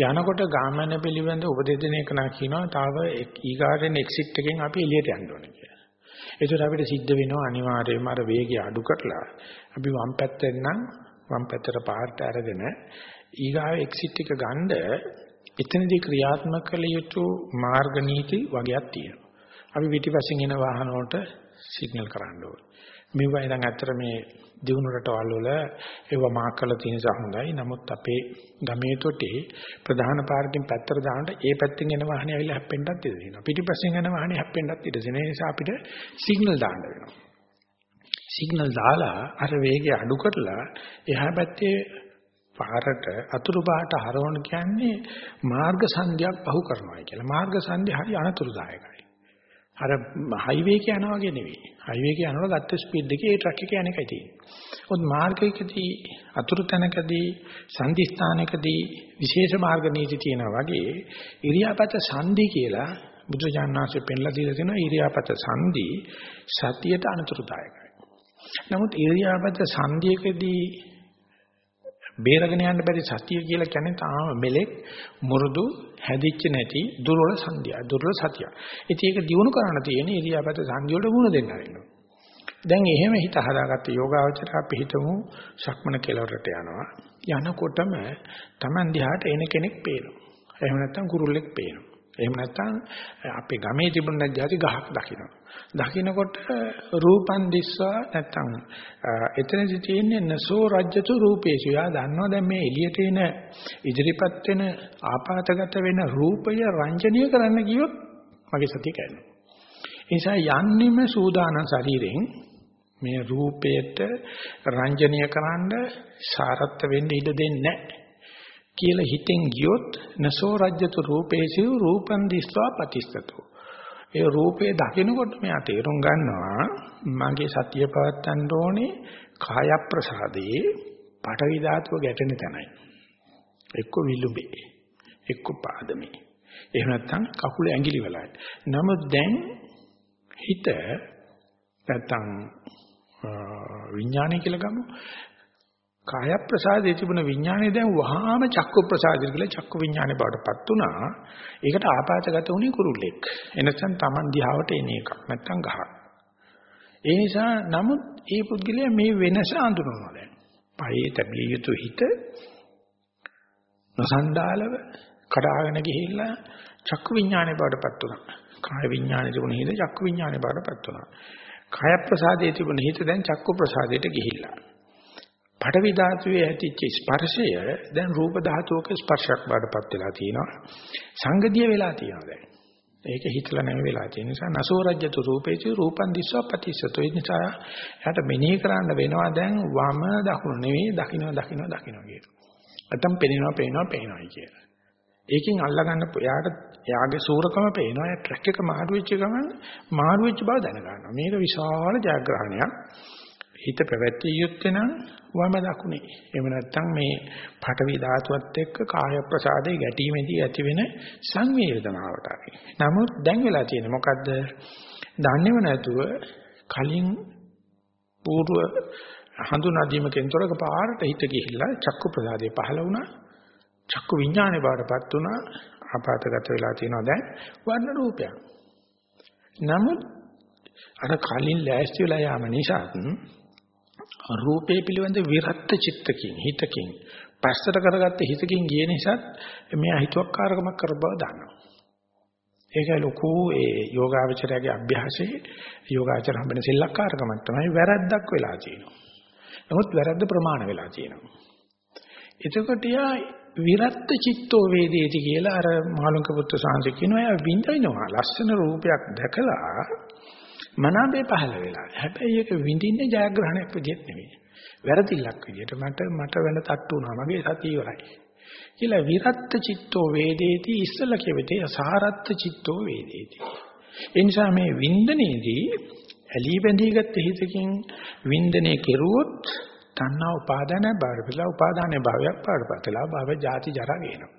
යනකොට ගාමන පිළිබඳ උපදෙස් දෙන එක නා කියනවා තව ඊගාටෙන් එක්සිට් එකෙන් අපි එළියට යන්න ඕනේ කියලා. ඒකට අපිට සිද්ධ වෙනවා අනිවාර්යයෙන්ම අර වේගය අඩු කරලා අපි වම් පැත්තෙන් නම් වම් පැත්තට පාරට අරගෙන ඊගාව එක්සිට් එක ගන්න එතනදී ක්‍රියාත්මක කළ යුතු මාර්ග නීති වගේක් තියෙනවා. අපි පිටිපස්සෙන් එන වාහන වලට සිග්නල් කරන්න ඕනේ. මෙවයි දැන් අතර මේ දිනු රටවල් වල ඒව මාක් කරලා තියෙන නිසා හොඳයි. නමුත් අපේ ගමේ තොටේ ප්‍රධාන පාරකින් පැත්තට දානට ඒ පැත්තෙන් එන වාහනේ ඇවිල්ලා හැප්පෙන්නත් ඉඩ තියෙනවා. පිටිපස්සෙන් එන වාහනේ හැප්පෙන්නත් ඉඩ තියෙන නිසා අපිට සිග්නල් දාන්න වෙනවා. සිග්නල් දාලා අර වේගය අඩු කරලා එහා පැත්තේ පාරට අතුරු පාට හරවන කියන්නේ මාර්ග සංධියක් පහු කරනවා කියලා. මාර්ග සංධිය හරි අනතුරුදායකයි. අර හයිවේ එක යනවා වගේ නෙවෙයි. හයිවේ එක යනකොට ගත්ත ස්පීඩ් එකේ ඒ ට්‍රක් එක යන එකයි තියෙන්නේ. මොකද මාර්ගයකදී අතුරු තැනකදී සංදි ස්ථානකදී විශේෂ මාර්ග නීති තියෙනවා වගේ ඉරියාපත සංදි කියලා බුදුජානනාංශයෙන් පෙන්ලා දීලා තියෙනවා ඉරියාපත සංදි සතියට අනුතරදායකයි. නමුත් ඉරියාපත සංදියකදී බේරගෙන යන්න බැරි සතිය කියලා කියන්නේ තාම මෙලෙක් මුරුදු හැදිච්ච නැති දුර්වල සංධිය දුර්වල සතිය. ඉතින් ඒක දිනු කරන්න තියෙන ඉරියාපත සංධිය වලට මුණ දෙන්න වෙනවා. දැන් එහෙම හිත හදාගත්ත යෝගාවචර අපි හිතමු සක්මන කෙලවරට යනවා. යනකොටම Taman දිහාට එන කෙනෙක් පේනවා. එහෙම නැත්නම් කුරුල්ලෙක් පේනවා. එහෙම නැත්නම් අපේ ගමේ තිබුණ නැති ගහක් දකින්න. දකින්නකොට රූපන් දිස්වා නැත්තම් එතනදි තියෙන්නේ නසෝ රජ්‍යතු රූපේසු. යා දන්නවා දැන් මේ එළියට එන ඉදිරිපත් වෙන ආපాతගත වෙන රූපය රංජනීය කරන්න ගියොත් මගේ සතිය කැඩෙනවා. ඒ නිසා යන්නෙම සූදානම් ශරීරෙන් මේ රූපයට රංජනීය කරන්න සාරත්ව වෙන්න ඉඩ දෙන්නේ නැහැ. කියලා හිතෙන් ගියොත් නසෝ රජ්‍යතු රූපේසු රූපන් දිස්වා පතිස්සතෝ ඒ රූපේ දකිනකොට මෙයා තේරුම් ගන්නවා මගේ සතිය පවත්තන්න ඕනේ කාය ප්‍රසාදේ පඨවි ධාතුව ගැටෙන තැනයි. එක්ක විලුඹේ එක්ක පාදමේ. එහෙම නැත්නම් කකුල ඇඟිලි වලයි. නමුත් දැන් හිත නැත්නම් විඥානය කියලා ගමු. කාය ප්‍රසාදයේ තිබුණ විඥානේ දැන් වහාම චක්කු ප්‍රසාදය කියලා චක්කු විඥානේ බවටපත් වුණා. ඒකට ආපాతගත වුණේ කුරුල්ලෙක්. එනසම් Taman දිහාවට එන එකක් නැත්තම් ගහක්. ඒ නිසා නමුත් ඒ පුද්ගලයා මේ වෙනස අඳුරනවා දැන්. පයේ තැබිය යුතු හිත නසන්ඩාලව කඩාගෙන ගිහිල්ලා චක්කු විඥානේ බවටපත් වුණා. කාය විඥානේ තිබුණ හිත චක්කු විඥානේ බවටපත් වුණා. කාය ප්‍රසාදයේ තිබුණ හිත දැන් චක්කු ප්‍රසාදයට ගිහිල්ලා. පඨවි ධාතුවේ ඇතිච්ච ස්පර්ශය දැන් රූප ධාතුවක ස්පර්ශයක් බාටපත් වෙලා තියෙනවා. සංගතිය වෙලා තියෙනවා දැන්. ඒක හිතලා නැම වෙලා තියෙන නිසා නසෝ රජ්‍යතු රූපේචු රූපං දිස්වා පතිස්සතෝ ඒ නිසා එයාට මෙනෙහි කරන්න වෙනවා දැන් වම දකුණ නෙවෙයි දකින්න දකින්න දකින්න කියන. නැත්තම් පේනවා පේනවා පේනවායි කියලා. ඒකෙන් අල්ලගන්න එයාට එයාගේ සූරකම පේනවා. එයා ට්‍රැක් එක මාරු වෙච්ච ගමන් මාරු වෙච්ච බව දැනගන්නවා. මේක විශාල ජයග්‍රහණයක්. හිත පැවැත්විය යුත්තේ නම් වම දකුණේ. එහෙම නැත්නම් මේ පඨවි ධාතුවත් එක්ක කාය ප්‍රසාදේ ගැටීමේදී ඇතිවෙන සංවේදනාවට අපි. නමුත් දැන් වෙලා තියෙන්නේ මොකද්ද? දන්නේව නැතුව කලින් పూర్ව හඳුනාගීමකින් තොරක පාරට හිත ගිහිල්ලා චක්කු ප්‍රසාදේ පහළ වුණා. චක්කු විඥානේ බාටපත් වුණා. ආපතගත වෙලා තියෙනවා දැන් වර්ණ රූපයක්. නමුත් අර කලින් ලෑස්ති වෙලා යාම නිසාත් රූපේ පිළිබඳ විරත් චිත්තකින් හිතකින් පස්සට කරගත්ත හිතකින් ගිය නිසා මෙයා හිතුවක්කාරකමක් කර බව දන්නවා. ඒකයි ලොකු ඒ යෝගාවචරයේ අභ්‍යාසයේ යෝගාචර හම්බෙන සෙල්ලක්කාරකමක් තමයි වැරද්දක් වෙලා තියෙනවා. නමුත් වැරද්ද ප්‍රමාණ වෙලා තියෙනවා. එතකොට යා විරත් චිත්තෝ වේදේති කියලා අර මහලුංක පුත්‍ර සාංශ කියනවා එයා විඳිනවා ලස්සන රූපයක් දැකලා මනාපේ පහළ වෙලා. හැබැයි ඒක විඳින්නේ ජයග්‍රහණයක් විදිහට නෙවෙයි. වැරදිල්ලක් විදිහට මට මට වෙන තට්ටු වුණා. මගේ සතිය ඉවරයි. කියලා විරත් චිත්තෝ වේදේති ඉස්සල කෙවෙතේ අසහරත් චිත්තෝ වේදේති. ඒ නිසා මේ වින්දනයේදී ඇලී බැඳීගත් හිතකින් වින්දනය කෙරුවොත් තණ්හා උපාදාන බාරපලා උපාදානයේ භාවයක් පාඩපතලා භව ජාති ජරා වෙනවා.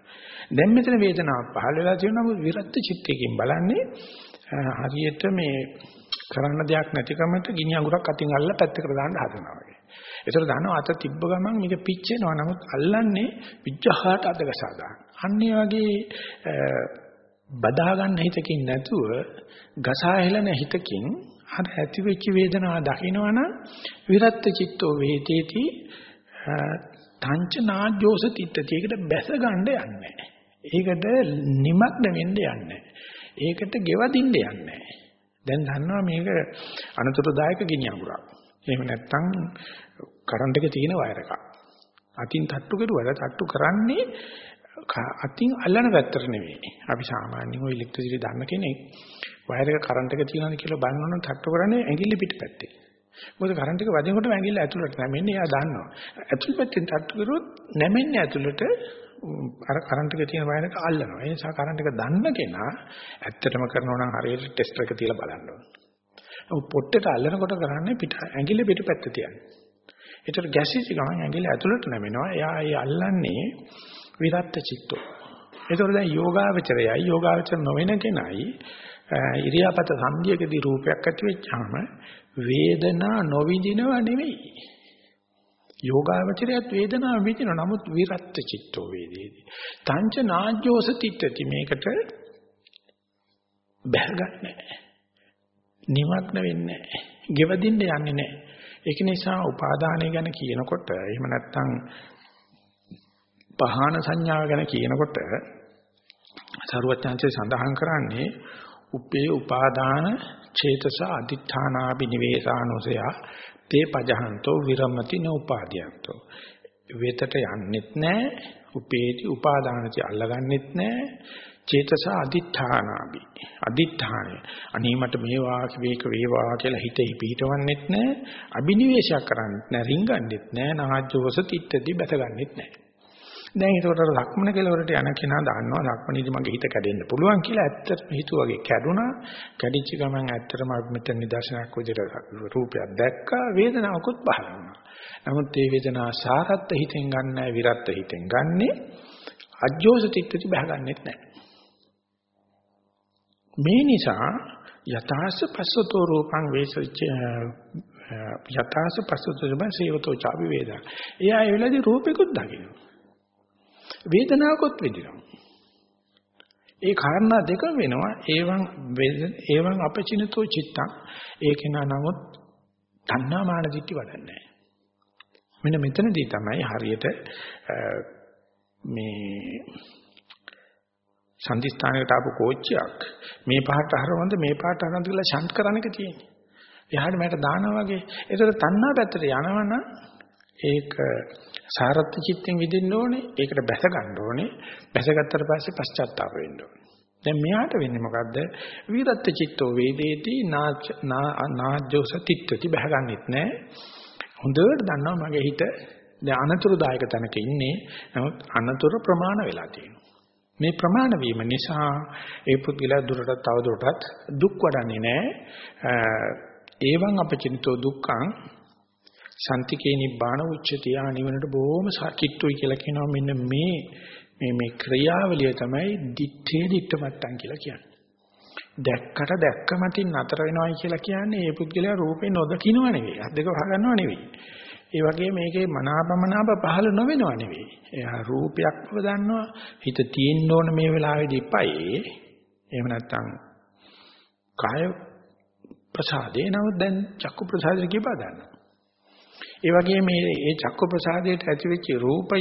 දැන් මෙතන වේදනාවක් පහළ වෙලා තියෙනවා විරත් චිත්තයෙන් බලන්නේ හරියට මේ කරන්න දෙයක් නැතිකමට ගිනි අඟුරක් අතින් අල්ලලා පැත්තකට දාන්න හදනවා වගේ. ඒතර දන්නවා අත තිබ්බ ගමන් මේක පිච්චෙනවා. නමුත් අල්ලන්නේ විජ්ජහාට අත ගසා දාන්න. අන්න වගේ බදා ගන්න හිතකින් නැතුව ගසා හෙලන හිතකින් අර ඇති වෙච්ච වේදනාව දකිනවනම් විරත් චිත්තෝ වේතේති තංච නාජ්ජෝස තිත්තති. ඒකට බැස ගන්න යන්නේ ඒකට නිමග්න වෙන්න යන්නේ ඒකට ගෙවදින්න යන්නේ දැන් දන්නවා මේක අනතුරුදායක ගිනි අඟුරක්. එහෙම නැත්නම් කරන්ට් එක තියෙන වයර් එකක්. අතින් තට්ටු කරුවද තට්ටු කරන්නේ අතින් අල්ලන පැත්තට නෙවෙයි. අපි සාමාන්‍යයෙන් ඔය ඉලෙක්ට්‍රිසිටි දන්න කෙනෙක් වයර් එක කරන්ට් එක තියනවාද කියලා බලනවනම් තට්ටු කරන්නේ ඇඟිලි පිටපැත්තේ. මොකද කරන්ට් එක වදිනකොට ඇඟිල්ල ඇතුළට නැමෙන්නේ එයා දන්නවා. ඇතුළ පැත්තෙන් තට්ටු කරුවොත් නැමෙන්නේ ඇතුළට අර කරන්ට් එක තියෙන වයර් එක අල්ලනවා. ඒ නිසා කරන්ට් එක දන්න කෙනා ඇත්තටම කරනවා නම් හරියට ටෙස්ටර් එක තියලා බලන්න ඕනේ. පොට්ටේට අල්ලනකොට කරන්නේ පිට ඇඟිල්ල පිටපැත්ත තියන්නේ. ඒතර ගැසිච්ච ගමන් ඇඟිල්ල ඇතුළට නැමෙනවා. එයා ඒ අල්ලන්නේ විරත් චිත්තෝ. ඒතර දැන් යෝගාවචරයයි යෝගාවචර නොවන කෙනයි ඉරියාපත සංධියකදී රූපයක් ඇති වෙච්චාම වේදනා නොවිඳිනව නෙවෙයි. යෝගාවචරයත් වේදනාව විඳිනවා. නමුත් විරත් චිත්තෝ වේදේති. තංච නාජ්ජෝස තිට්ඨති මේකට බැලගන්නේ නිමග්න වෙන්නේ නැහැ. ගෙවදින්න යන්නේ නැහැ. ඒක නිසා උපාදානය ගැන කියනකොට එහෙම නැත්නම් පහාන සංඥාව ගැන කියනකොට සරුවත්‍යංශය සඳහන් කරන්නේ උපේ උපාදාන චේතස අදිඨානාපි නිවේසානෝසය තේ පජහන්තෝ විරමති නෝපාදියන්තෝ. වේතට යන්නෙත් නැහැ උපේටි උපාදානති අල්ලගන්නෙත් නැහැ චේතස අදිඨානාපි අදිඨානය. අනේ මට මේවා වේක වේවා කියලා හිතේ පිහිටවන්නෙත් නැහැ අබිනිවේෂයක් කරන්නෙත් නැහැ රින්ගන්නෙත් නැහැ නාජ්ජෝස තිට්ටදී බැසගන්නෙත් නැහැ දැන් ඒකට ලක්මන කෙලවරට යන කෙනා දන්නවා ලක්මනේදී මගේ හිත කැඩෙන්න පුළුවන් කියලා ඇත්තටම හිතුවාගේ කැඩුනා කැඩිච්ච ගමන් ඇත්තටම අපි මෙතන නිදර්ශනයක් විදිහට රූපයක් දැක්කා වේදනාවකුත් පහළ වුණා. නමුත් මේ වේදනාව සාරත්ත හිතෙන් ගන්නෑ විරත්ත හිතෙන් ගන්නේ අජ්ජෝස තිට්ඨති බහගන්නෙත් නැහැ. මේ නිසා යථාස පස්සතෝ රූපං වේසච්ච යථාස පස්සතෝ බං සේවතෝ චාපි වේදා. එයා ඒ වෙලාවේදී රූපෙකුත් දකිනවා. වේදනාවකොත් විඳිනවා. ඒ කාරණා දෙක වෙනවා ඒවන් ඒවන් අපචිනතෝ චිත්තං ඒක නමුත් තණ්හා මාන දිට්ඨි වඩන්නේ මෙන්න මෙතනදී තමයි හරියට මේ සම්දිස්ථානයට ආපු කෝච්චියක් මේ පහට හරවන්ද මේ පහට හරවන්ද කියලා ෂන්ට් කරන එක තියෙන්නේ. එහාට මට දානවා වගේ. ඒතර තණ්හා පැත්තට යනවනම් ඒක සාරත් චිත්තෙන් විදින්න ඕනේ. ඒකට බැස ගන්න ඕනේ. බැසගත්තට පස්සේ පශ්චාත්තාප වෙන්න ඕනේ. දැන් මෙයාට වෙන්නේ මොකද්ද? විරත් චිත්තෝ වේදේති නාජ්ජෝස තිට්ඨති බහගන්නෙත් නෑ. හොඳට දන්නවා මගේ හිත දැන් අනතුරුදායක තැනක ඉන්නේ. නමුත් අනතුරු ප්‍රමාණ වෙලා තියෙනවා. මේ ප්‍රමාණ වීම නිසා ඒ පුද්ගලයා දුරටත් තව දුරටත් දුක් වඩන්නේ නැහැ. ඒවන් අපචින්තෝ දුක්ඛං සන්තිකේ නිබ්බාන උච්චති ආ නිවනට බොහොම කිට්ටුයි කියලා කියනවා මෙන්න මේ මේ මේ ක්‍රියාවලිය තමයි දිත්තේ දිත්තමත්තන් කියලා කියන්නේ. දැක්කට දැක්කමතින් නතර වෙනවයි කියලා කියන්නේ මේ පුද්ගලයා රූපේ නොදකින්නව නෙවෙයි. අත් දෙක වහගන්නව නෙවෙයි. ඒ වගේ මේකේ මනාපමනාප පහළ නොවෙනව නෙවෙයි. එයා රූපයක් බව දන්නවා. හිත තියෙන්න ඕන මේ වෙලාවේදී පයි. එහෙම නැත්නම් කාය ප්‍රසාදේ නමුත් දැන් චක්කු ප්‍රසාදේ කියපා ගන්නවා. ඒ වගේ මේ ඒ චක්ක ප්‍රසාදයට ඇතිවෙච්ච රූපය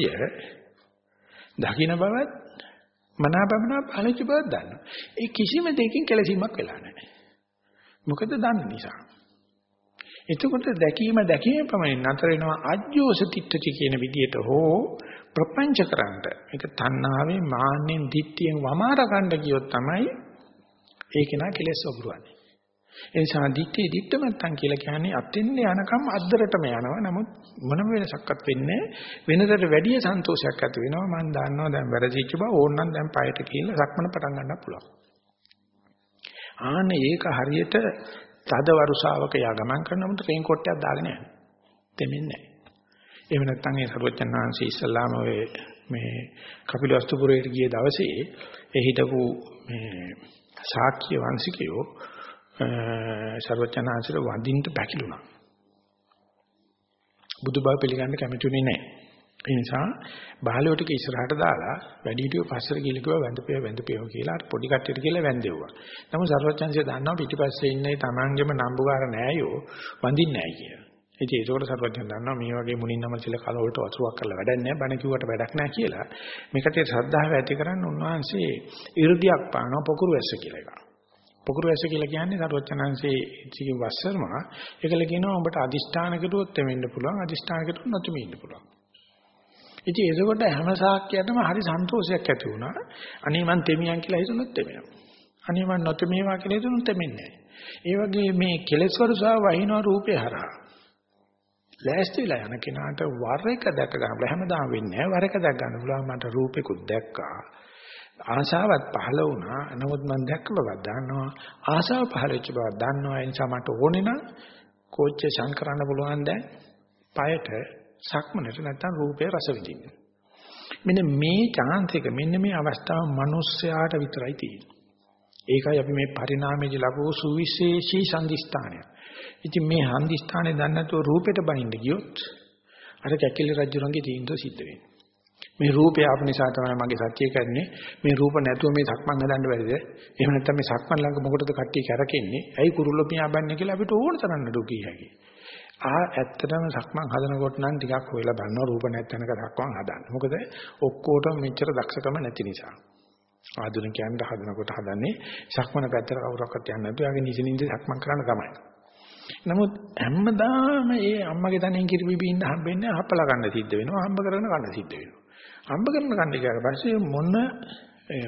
දකින්න බවත් මනාපමනා පහළච්ච බවත් දන්නවා. ඒ කිසිම දෙයකින් කෙලසීමක් වෙලා නැහැ. මොකද දන්න නිසා. එතකොට දැකීම දැකීම පමණින් නතර වෙනවා අජ්ජෝස තිට්ඨති කියන විදිහට හෝ ප්‍රපංච කරන්න. ඒක තණ්හාවෙන් මාන්නෙන් දිට්ඨියෙන් වමාර ගන්න කියොත් තමයි ඒක නා කෙලෙස් වගුරුවන්නේ. ඒ නිසා දිත්තේ දිත්තමත්තන් කියලා කියන්නේ අතින්නේ යනකම් අද්දරටම යනවා. නමුත් මොනම වෙනසක්වත් වෙන්නේ වෙනදට වැඩිය සන්තෝෂයක් ඇති වෙනවා. මම දන්නවා දැන් වැරදිච්ච බව ඕනනම් දැන් පයට කියලා සක්මන පටන් ගන්න පුළුවන්. ආන්න ඒක හරියට තද වරුසාවක යා ගමන් කරනකොට රේන් කොට් එකක් දාගෙන යනවා. දෙමින්නේ නැහැ. එහෙම නැත්නම් ඒ සර්වචන්නාංශي ඉස්සල්ලාම ඔය මේ කපිලවස්තුපුරයට ගිය දවසේ ඒ හිටපු මේ ශාක්‍ය වංශිකයෝ ਸਰවඥාන්සර වඳින්න පැකිලුණා. බුදු බව පිළිගන්න කැමතිුනේ නැහැ. ඒ නිසා බාලයෝ ටික ඉස්සරහට දාලා වැඩිහිටියෝ පස්සට ගිහලා කිව්වා වැඳපියෝ වැඳපියෝ කියලා අර පොඩි කට්ටියට කියලා වැඳෙව්වා. නමුත් ਸਰවඥාන්සර දන්නවා පිටිපස්සේ ඉන්නේ Tamanගෙම නම්බුකාර නෑයෝ වඳින්නේ නැහැ කියලා. ඉතින් ඒකෝට සර්වඥයන් දන්නවා මේ වගේ මුණින් නම් සිල කලවලට වසුවක් කරලා වැඩක් නැහැ බණ කිව්වට වැඩක් නැහැ කියලා. මේකට ශ්‍රද්ධාව ඇති කරන්න උන්වහන්සේ 이르දියක් පානවා පොකුරු ඇස්ස කියලා එකක්. පොකුරු ඇස කියලා කියන්නේ සරුවචනංශයේ ඉතිගේ වස්සර්මා. ඒකල කියනවා ඔබට අදිෂ්ඨාන කෙරුවොත් එමෙන්න පුළුවන් අදිෂ්ඨාන කෙරුවොත් නැතුම ඉන්න පුළුවන්. ඉතින් ඒකකොට හැම සාක්කයටම හරි සන්තෝෂයක් ඇති වුණා. අනේ මං තෙමියන් කියලා හිතුනොත් තෙමෙනවා. අනේ මං නොතෙමේවා කියලා හිතුනොත් තෙමෙන්නේ නැහැ. ඒ වගේ මේ කෙලෙස් වරුසා වහින රූපේ හරහා ලෑස්තිලා යන කෙනාට වර එක දැක ගන්න බෑ හැමදාම වෙන්නේ නැහැ. වර එක දැක ගන්න පුළුවන් මට රූපෙකුත් දැක්කා. ආශාවත් පහළ වුණා. නමුත් මම දැක්ක බවක් දන්නවා. ආශාව පහළ වෙච්ච බවක් දන්නවා. ඒ නිසා මට ඕනේ නම් කෝච්ච ශං කරන්න පුළුවන් දැන් পায়ට සක්මනට නැත්තම් රූපේ රස විඳින්න. මෙන්න මේ chance එක මෙන්න මේ අවස්ථාව මිනිස්යාට විතරයි තියෙන්නේ. ඒකයි අපි මේ පරිණාමයේදී ලැබුව සුවිශේෂී සංදිස්ථානය. ඉතින් මේ හන්දිස්ථානේ දන්නේ නැතුව රූපෙට බහින්න ගියොත් අර කැකිලි රජුරන්ගේ තීන්දුව සිද්ධ වෙනවා. මේ රූපය ආපු නිසා තමයි මගේ සත්‍ය කරන්නේ. මේ රූප නැතුව මේ සක්මන් හදන්න බැරිද? එහෙම නැත්නම් මේ සක්මන් ළඟ මොකටද කට්ටිය කැරකෙන්නේ? ඇයි කුරුල්ල පියා බන්නේ කියලා අපිට ඕන තරම් නඩු කිය හැකියි. ආ ඇත්තටම සක්මන් හදනකොට නම් ටිකක් හොයලා බලනවා රූප නැත්නම්ක සක්මන් හදන්න. මොකද ඔක්කොටම මෙච්චර දක්ෂකම නැති නිසා. ආධුනිකයන්ට හදනකොට හදන්නේ සක්මන පැත්තට කවුරක්වත් යන්නේ නැතුව යාගේ නිසින්ින්ද සක්මන් කරන්න තමයි. නමුත් හැමදාම මේ අම්මගේ තනින් කිරිබිබි ඉන්න හම්බෙන්නේ අහපලා ගන්න සිද්ධ වෙනවා. හම්බ කරගෙන ගන්න සිද්ධ වෙනවා. හම්බ කරන කන්න ගියාට පස්සේ මොන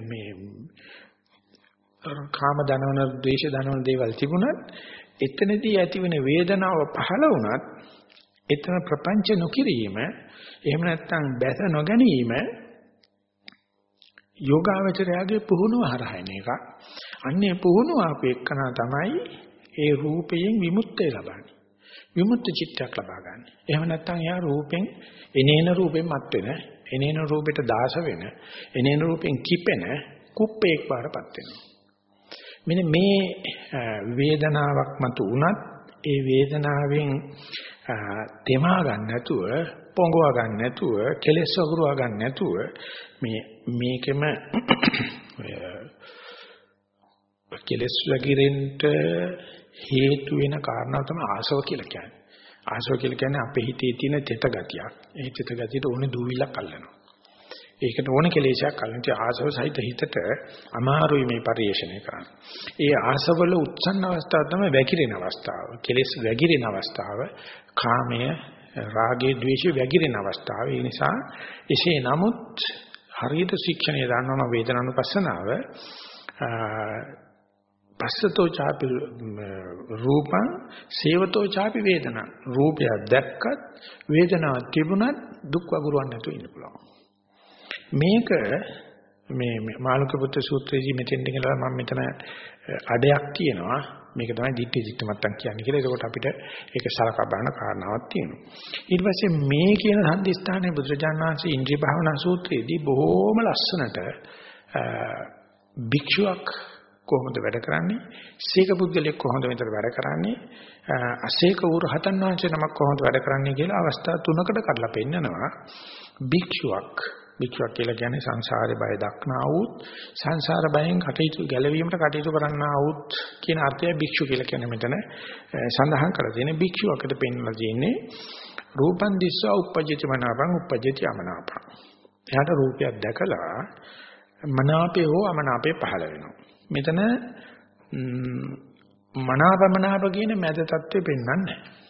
මේ කාම දනවන, ද්වේෂ දනවන දේවල් තිබුණත් එතනදී ඇතිවෙන වේදනාව පහළ වුණත් එතන ප්‍රපංච නොකිරීම එහෙම නැත්නම් බැස නොගැනීම යෝගාවචරයාගේ පුහුණුව හරහා එන එක. අන්නේ පුහුණුව අපු එක්කන තමයි ඒ රූපයෙන් විමුක්තිය ලබන්නේ. විමුක්ත චිත්තයක් ලබා ගන්න. එහෙම නැත්නම් එයා රූපෙන් එනේන රූපෙන් මත් වෙන එනේන රූපෙට දාස වෙන එනේන රූපෙන් කිපෙන කුප්පේක් වඩපත් වෙනවා. මෙන්න මේ වේදනාවක් මතු වුණත් ඒ වේදනාවෙන් තෙමා ගන්න නැතුව පොඟව ගන්න නැතුව කෙලෙස් වගුරවා ගන්න නැතුව මේ මේකෙම කෙලෙස් වගිරෙන්ට හේතු වෙන කාරණා තමයි ආසව කියලා කියන්නේ. ආසව කියලා කියන්නේ අපේ හිතේ තියෙන තෙත ගතියක්. ඒ තෙත ගතියට ඕනේ දූවිලක් අල්ලනවා. ඒකට ඕනේ කෙලෙසයක් අල්ලන තිය ආසව සහිත හිතට අමාරුයි මේ පරිේශණය කරන්න. ඒ ආසවල උත්සන්න අවස්ථාව තමයි වැగిරෙන අවස්ථාව. කෙලෙස් වැగిරෙන අවස්ථාව, කාමය, රාගය, ద్వේෂය වැగిරෙන අවස්ථාව. ඒ නිසා එසේ නමුත් හරියට ශික්ෂණය දන්නවන වේදනානුපස්සනාව පස්සතෝ ചാපි රූපං සේවතෝ චාපි වේදනා රූපය දැක්කත් වේදනාවක් තිබුණත් දුක් වගුරුවන්න නැතුව ඉන්න පුළුවන් මේක මේ මාළුක පුත්‍ර සූත්‍රයේදී මෙතෙන් දෙකලා මම මෙතන අඩයක් තියෙනවා මේක තමයි දිට්ඨි චිත්ත මත්තන් කියන්නේ කියලා. ඒකෝට අපිට ඒක සලකා බලන කාරණාවක් තියෙනවා. ඊට පස්සේ මේ කියන සම්දිස්ථානයේ බුදුරජාණන් වහන්සේ ඉන්ද්‍රිය භාවනා සූත්‍රයේදී බොහෝම ලස්සනට භික්ෂුවක් කොහොමද වැඩ කරන්නේ? සීක පුද්ගලෙක් කොහොමද මෙතන වැඩ කරන්නේ? අසීක වූ රහතන් වහන්සේ නමක් කොහොමද වැඩ කරන්නේ කියලා අවස්ථා තුනකට කඩලා පෙන්නනවා. භික්ෂුවක් භික්ෂුවක් කියලා කියන්නේ සංසාරේ බය දක්නා වූත් සංසාර බයෙන් කටයුතු ගැලවීමට කටයුතු කරන්නා වූත් කියන අර්ථය භික්ෂු කියලා කියන්නේ මෙතන සඳහන් කරලා තියෙන භික්ෂුවකට පෙන්වලා තියෙන්නේ රූපන් දිස්වා uppajjati මනාපං uppajjati අමනාපං. එයාට රූපයක් දැකලා මනාපේ හෝ අමනාපේ පහළ වෙනවා. මෙතන මනාපමනාප කියන මැද தත්ත්වෙ පෙන්වන්නේ නැහැ.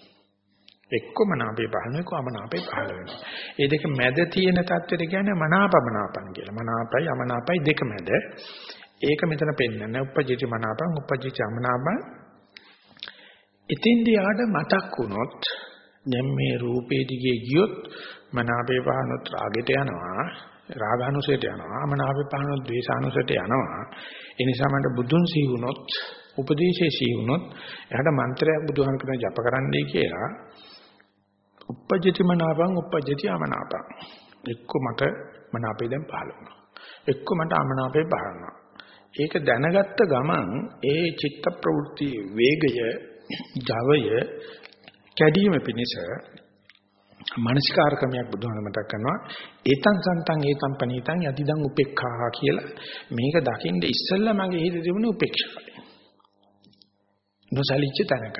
එක්ක මනාපේ පහළ එක්ක අමනාපේ පහළ වෙනවා. ඒ දෙක මැද තියෙන தත්ත්වෙට කියන්නේ මනාපමනාපන් කියලා. මනාපයි අමනාපයි දෙක මැද. ඒක මෙතන පෙන්වන්නේ උපජිත මනාපං උපජිත අමනාපං. ඉතින්දී ආඩ මතක් වුණොත් දැන් මේ රූපේ දිගේ ගියොත් මනාපේ පහනොත් රාගෙට යනවා. රාගානුසයට යනවා. අමනාපේ පහනොත් ද්වේෂානුසයට යනවා. ඒ නිසා මට බුදුන් සී වුණොත් උපදේශයේ සී වුණොත් එයාට මන්ත්‍රයක් බුදුහාම කරන ජප කරන්නයි කියලා uppajjati manapam uppajjati amanapam එක්ක මට මනාපේ දැන් පහළ වුණා එක්ක මට අමනාපේ පහළ වුණා ඒක දැනගත්ත ගමන් ඒ චිත්ත ප්‍රවෘත්ති වේගය ජවය කැඩීම පිණිස මානසිකාර ක්‍රමයක් බුදුහාම මතක් කරනවා. ඒතං සන්තං ඒතං පනීතං යතිදං උපේක්ඛා කියලා මේක දකින්න ඉස්සෙල්ලා මගේ හිතේ තිබුණේ උපේක්ෂාවයි. නොසලිච්ච තැනක.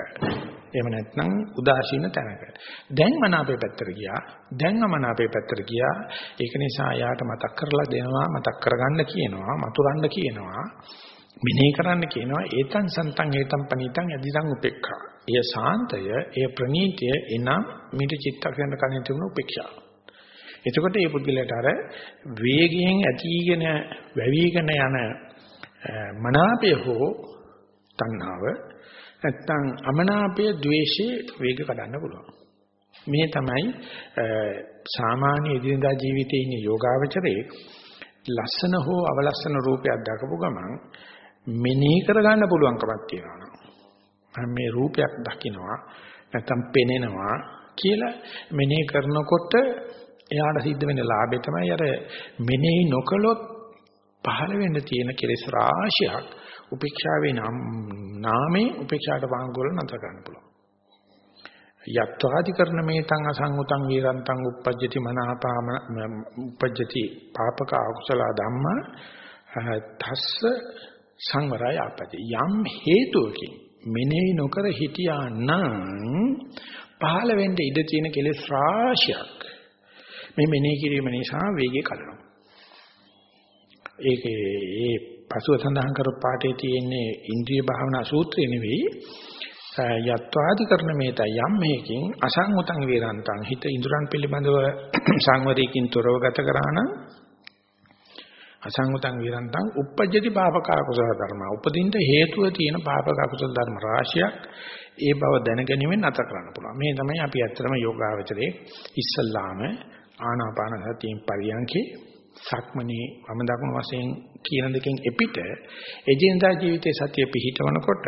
එහෙම නැත්නම් උදාසීන තැනක. දැන් මනාපේ පැත්තට ගියා. දැන් අමනාපේ පැත්තට ගියා. ඒක නිසා යාට මතක් කරලා දෙනවා මතක් කරගන්න කියනවා මතුරන්න කියනවා. මෙනෙහි කරන්න කියනවා ඒතං සන්තං ඒතං පනිතං යදිදං උපේක්ඛා. එය සාන්තය, එය ප්‍රණීතය එනම් මිට චිත්තක්ෂණ කණේ තිබුණු උපේක්ෂාව. එතකොට මේ පුද්ගලයාට අර වේගයෙන් ඇතිගෙන වැවිගෙන යන මනාපය හෝ තණ්හාව නැත්තම් අමනාපය ද්වේෂයේ වේග කඩන්න පුළුවන්. මේ තමයි සාමාන්‍ය එදිනදා ජීවිතයේ ඉන්න යෝගාවචරයේ ලස්සන හෝ අවලස්සන රූපයක් දකපු ගමන් මෙනෙහි කරගන්න පුළුවන්කමක් තියෙනවා. මම මේ රූපයක් දකිනවා නැත්තම් පෙනෙනවා කියලා මෙනෙහි කරනකොට එයාට සිද්ධ වෙන ලාභය තමයි අර මෙනෙහි නොකළොත් පහළ වෙන්න තියෙන කෙලෙස් රාශියක් උපේක්ෂාවේ නාමේ උපේක්ෂාට වාංගවල නතර කරන්න පුළුවන්. යත්වාදි කරන මේතං අසංගතං වීරන්තං uppajjati මනහපාම uppajjati පාපක අකුසල ධම්ම තස්ස සංවරය ආපති යම් හේතුවකින් මෙනෙහි නොකර හිටියා නම් පහළ වෙන්න ඉඩ තියෙන කෙලෙස් රාශියක් මේ මෙනෙහි කිරීම නිසා වේගය කඩනවා. ඒකේ ඒ පසුව සඳහන් කරපු පාඩේ තියෙන්නේ ඉන්ද්‍රිය භාවනා සූත්‍රය නෙවෙයි. යත්වාදි කරන මේත යම් මේකින් අසංගතං වේරන්තං. හිත ඉඳුරන් පිළිබඳව සංවරයකින් තොරව ගත කරා නම් අසංගතං වේරන්තං uppajjati පාපකා කුසල ධර්ම උපදින්න හේතුව තියෙන පාපකා කුසල ධර්ම රාශියක් ඒ බව දැනගැනීමෙන් අත කරන්න පුළුවන්. මේ තමයි අපි ඇත්තටම යෝගාවචරයේ ඉස්සල්ලාම ආනාපාන සතියෙන් පරියන්කේ සක්මණේ වම දකුණු වශයෙන් කියන දෙකෙන් එපිට එදිනදා ජීවිතයේ සතිය පිහිටවනකොට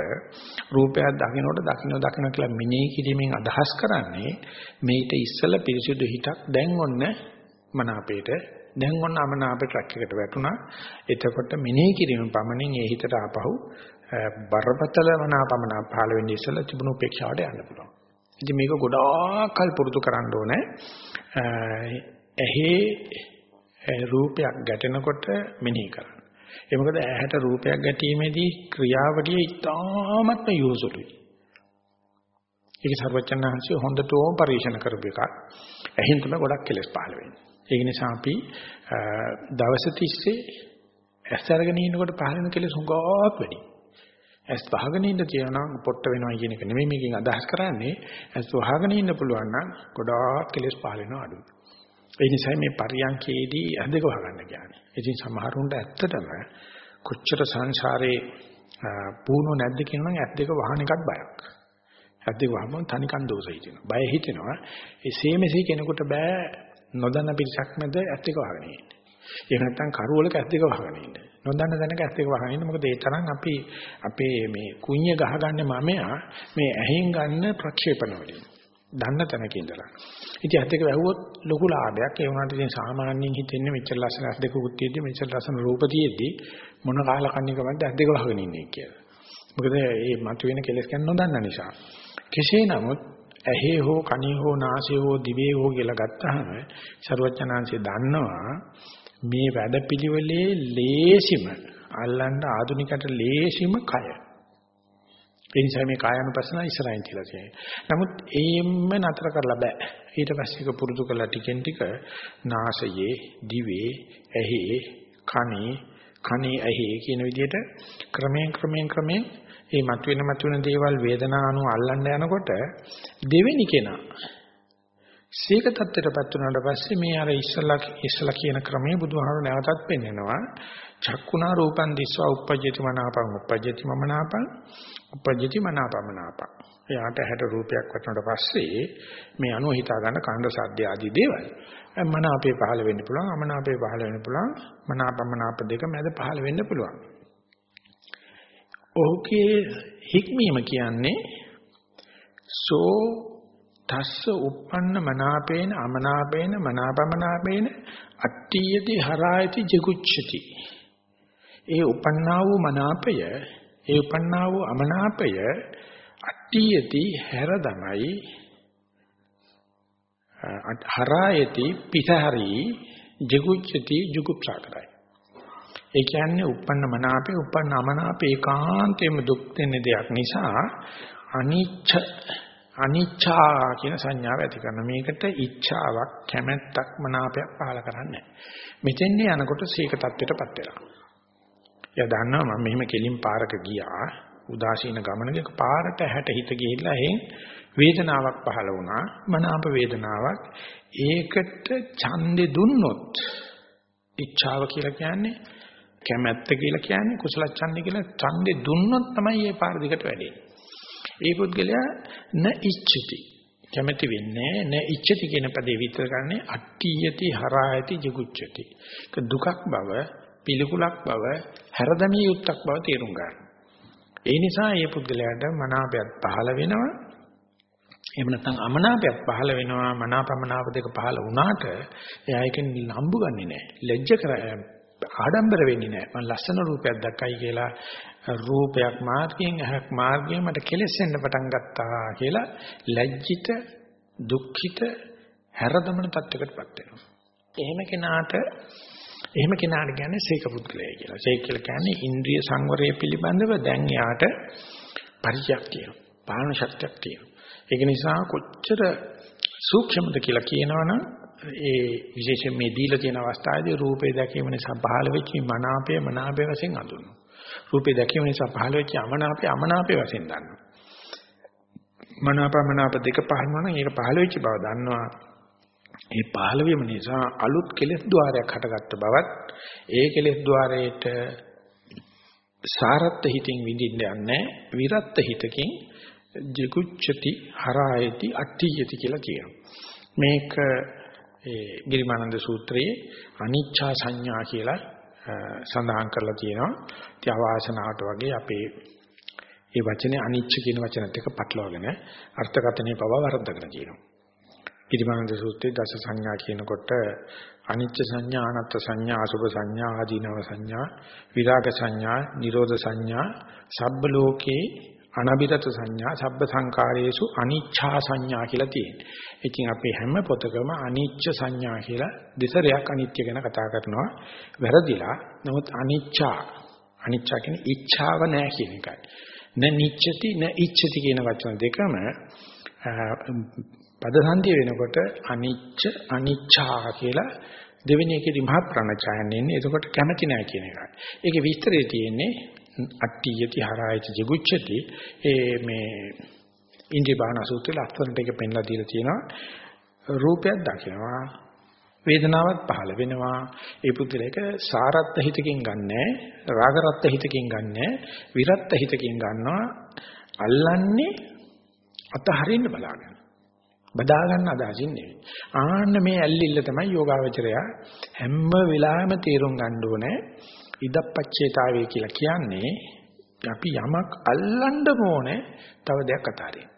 රූපයක් දකින්නකොට දකින්න දකින්න කියලා මෙනෙහි කිරීමෙන් අදහස් කරන්නේ මේිට ඉස්සල පිරිසුදු හිතක් දැන් ඔන්න මනාපේට දැන් ඔන්න අමනාපේ ට්‍රැක් එකට වැටුණා එතකොට මෙනෙහි කිරීම පමණින් ඒ හිතට ආපහු බරපතල මනාපමන පහළ වෙන්නේ ඉස්සල තිබුණු උපේක්ෂාවට යන්න පුළුවන් ඉතින් මේක ගොඩාක් කල් පුරුදු කරන්න ඕනේ ඇහි රූපයක් ගැටෙනකොට මෙනෙහි කරන්න. ඒ මොකද ඇහැට රූපයක් ගැටීමේදී ක්‍රියාවලිය ඉතාමත්ම යොසුලුයි. ඒක සර්වචන්නහන්සේ හොඳටම පරිශන කරපු එකක්. ඇහෙන් තමයි ගොඩක් කෙලස් පහළ වෙන්නේ. ඒක නිසා අපි දවස් 30 ඇස් අරගෙන ඉන්නකොට පහළ වෙන කෙලස් හුඟක් වැඩි. ඇස් වහගෙන ඉන්න තියනවා පොට්ට වෙනවා කියන එක නෙමෙයි මේකෙන් අදහස් කරන්නේ. ඇස් වහගෙන ඉන්න පුළුවන් නම් ගොඩාක් කෙලස් පහළ වෙනවා අඩුයි. ඒ නිසා මේ පරියන්කේදී ඇඳක වහගන්න කියන්නේ. ඉතින් සමහරුන්ට ඇත්තටම කොච්චර සංසාරේ පුහුණු නැද්ද කියනනම් ඇද්දක වහන එකත් බයක්. ඇද්දක වහම තනිකන් දෝෂය හිතෙනවා. බය හිතෙනවා. එසේ මෙසේ කෙනෙකුට බෑ නොදන්න පිරිසක් මැද ඇද්දක වහගෙන ඉන්න. එහෙම නැත්නම් කරුවලක ඇද්දක වහගෙන ඉන්න. නොදන්න දැනක ඇද්දක වහගෙන ඉන්න. මොකද ඒ තරම් අපි අපේ මේ කුණ්‍ය ගහගන්නේ මමයා මේ ඇහෙන් ගන්න ප්‍රක්ෂේපණ වලින්. දන්න තැනක ඉඳලා. ඉතින් ඇත්ත එක වැහුවොත් ලොකු ලාභයක්. ඒ වුණාට ඉතින් සාමාන්‍යයෙන් හිතෙන්නේ මෙච්චර ලස්සන ඇස් දෙක උත්තියෙදි මෙච්චර ලස්සන රූප තියෙද්දි මොන කාල කන්නේකමද ඇස් දෙක වහගෙන ඉන්නේ කියලා. මොකද මේ මතුවෙන කෙලෙස් ගැන නොදන්න නිසා. කෙසේ නමුත් ඇහි හෝ කනේ හෝ නාසයේ හෝ දිවේ හෝ කියලා ගත්තහම ਸਰවඥාන්සේ දන්නවා මේ වැඩපිළිවෙලේ ලේසිම අල්ලන්න ආදුනිකට ලේසිම කය. ඒ නිසා මේ කායानुපස්සන ඉස්සරහින් කියලා තියෙනවා. නමුත් ඒෙම්ම නතර කරලා බෑ. ඊට පස්සේ ඒක පුරුදු කරලා ටිකෙන් ටික නාසයේ, දිවේ, ඇහි, කනේ, කනේ ඇහි කියන විදිහට ක්‍රමයෙන් ක්‍රමයෙන් ක්‍රමයෙන් මේ මතුවෙන මතුවෙන දේවල් වේදනා අනුව අල්ලන්න යනකොට දෙවෙනි කෙනා සීක තත්ත්වයටපත් වුණාට පස්සේ මේ අර ඉස්සලා ඉස්සලා කියන ක්‍රමයේ බුදුහාමුදුරුවෝ නැවතත් පෙන්නනවා. චක්කුණා රූපං දිස්වා uppajjati මනාපං uppajjati මමනාපං uppajjati මනාපමනාපං එයාට හැට රූපයක් වටනට පස්සේ මේ අනුව හිතා ගන්න කණ්ඩ සද්ද ආදී දේවල්. මනාපේ පහළ වෙන්න පුළුවන් අමනාපේ පහළ වෙන්න පුළුවන් මනාපමනාප දෙක මැද පහළ වෙන්න පුළුවන්. ඔහුගේ හික්මීම කියන්නේ සෝ තස්ස uppන්න මනාපේන අමනාපේන මනාපමනාපේන අට්ඨියති හරායති ජිගුච්ඡති ඒ උපන්නා වූ මනාපය ඒ උපන්නා වූ අමනාපය අට්ඨියති හැර දමයි හරායති පිටහරි ජිගුච්ඡති ජුගුප්සා කරයි ඒ කියන්නේ උපන්න මනාපේ උපන්න අමනාපේ ඒකාන්තයෙන්ම දුක් දෙන දෙයක් නිසා අනිච්ච අනිච්චා කියන සංඥාව ඇති කරන මේකට ඉච්ඡාවක් කැමැත්තක් මනාපයක් පහල කරන්නේ මෙතෙන්නේ යනකොට සීක தත්වෙටපත් වෙනවා එයා දන්නවා මම මෙහෙම කෙලින් පාරක ගියා. උදාසීන ගමනක පාරට හැට හිත ගිහිල්ලා එහෙන් වේදනාවක් පහළ වුණා. මනාප වේදනාවක්. ඒකට ඡන්දේ දුන්නොත් ඉච්ඡාව කියලා කියන්නේ කැමැත්ත කියලා කියන්නේ කුසල ඡන්දය කියලා ඡන්දේ දුන්නොත් තමයි මේ පාර දිගට වැඩේ. ඒ පුද්ගලයා න ඉච්ඡති කැමැති වෙන්නේ න ඉච්ඡති කියන පදේ විතර ගන්නේ අට්ඨියති හරායති ජිගුච්ඡති. ඒක දුකක් බව, පිළිකුලක් බව, හැරදමිය යුක්තක් බව තේරුම් ගන්න. ඒ නිසා මේ පුද්ගලයාට මනාපයක් පහළ වෙනවා. එහෙම නැත්නම් අමනාපයක් පහළ වෙනවා මනාපමනාප දෙක පහළ වුණාට එයා ඒකෙන් ලම්බු ගන්නෙ නෑ. ලැජ්ජ කර ආඩම්බර වෙන්නේ නෑ. මම ලස්සන රූපයක් දැක්කයි කියලා රූපයක් මාර්ගයෙන් අහක් මාර්ගයෙන් මට කෙලෙසෙන්න පටන් ගත්තා කියලා ලැජ්ජිත දුක්ඛිත හැරදමන තත්යකටපත් වෙනවා. එහෙම කෙනාට එහෙම කෙනාට කියන්නේ සීක පුද්ගලය කියලා. සීක කියලා කියන්නේ ඉන්ද්‍රිය සංවරය පිළිබඳව දැන් යාට පරිචයක් තියෙනවා. පාලන ශක්තියක් තියෙනවා. ඒක නිසා කොච්චර සූක්ෂමද කියලා කියනවනම් ඒ විශේෂයෙන් මේ දීලා තියෙන අවස්ථාවේදී රූපේ දැකීම නිසා පහළ වෙච්ච මනාපය මනාපය වශයෙන් හඳුන්වනවා. රූපේ දැකීම නිසා පහළ වෙච්ච අමනාපය අමනාපය වශයෙන් දන්නවා. මනාප මනාප දෙක පහළනවා නම් ඒක පහළ වෙච්ච බව දන්නවා. ඒ පහළ වීම නිසා අලුත් කෙලෙස් ద్వාරයක් හටගත්ත බවත් ඒ කෙලෙස් ద్వාරයට සාරත්ත හිතින් විඳින්න යන්නේ විරත්ත හිතකින් ජිකුච්ඡති හරායති අට්ඨියති කියලා කියනවා. මේක ඒ ගිරිමානන්ද සූත්‍රයේ අනිච්චා සංඥා කියලා සඳහන් කරලා තියෙනවා. ඉතින් අවාසනාවට වගේ අපේ මේ වචනේ අනිච්ච කියන වචනත් එක්ක පටලවාගෙන අර්ථකථනයේ පව වරද්දගෙන කියනවා. ඉරිමානන්ද සූත්‍රයේ දස සංඥා කියනකොට අනිච්ච සංඥා, අනත්ත් සංඥා, අසුභ සංඥා, ආදීනව සංඥා, විරාග සංඥා, නිරෝධ සංඥා, සබ්බ ලෝකේ අනබිරත සංඥා, සබ්බ සංකාරයේසු අනිච්ඡා සංඥා කියලා තියෙනවා. ඉතින් අපේ හැම පොතකම අනිච්ච සංඥා කියලා දෙසරයක් අනිත්‍ය ගැන කතා කරනවා. වැරදිලා. නමුත් අනිච්චා අනිච්චා කියන්නේ ඉච්ඡාව නැහැ කියන එකයි. න නිච්චති න ඉච්ඡති කියන වචන දෙකම පදසන්ධිය වෙනකොට අනිච්ච අනිච්චා කියලා දෙවෙනි එකේදී මහත් ප්‍රණචයන් එන්නේ. එතකොට කැමැති නැහැ කියන එකයි. ඒකේ විස්තරය තියෙන්නේ අට්ඨියති හරායති ජිගුච්ඡති ඒ මේ ඉන්ද්‍රිය භාවන සූත්‍රයේ ලස්සනට එක පෙන්ලා දීලා තියෙනවා. රූපයක් දකිනවා වේදනාවක් පහළ වෙනවා ඒ පුද්ගලයාක සාරත්ත හිතකින් ගන්නෑ රාගරත්ත හිතකින් ගන්නෑ විරත්ත හිතකින් ගන්නවා අල්ලන්නේ අතහරින්න බලාගෙන බදා ගන්න අදහසින් නෙවෙයි. ආන්න මේ ඇල්ලිල්ල තමයි යෝගාවචරය හැම වෙලාවෙම තීරුම් ගන්න ඕනේ. ඉදප්පච්චේතාවය කියලා කියන්නේ අපි යමක් අල්ලන්න ඕනේ තව දෙයක් අතාරින්න.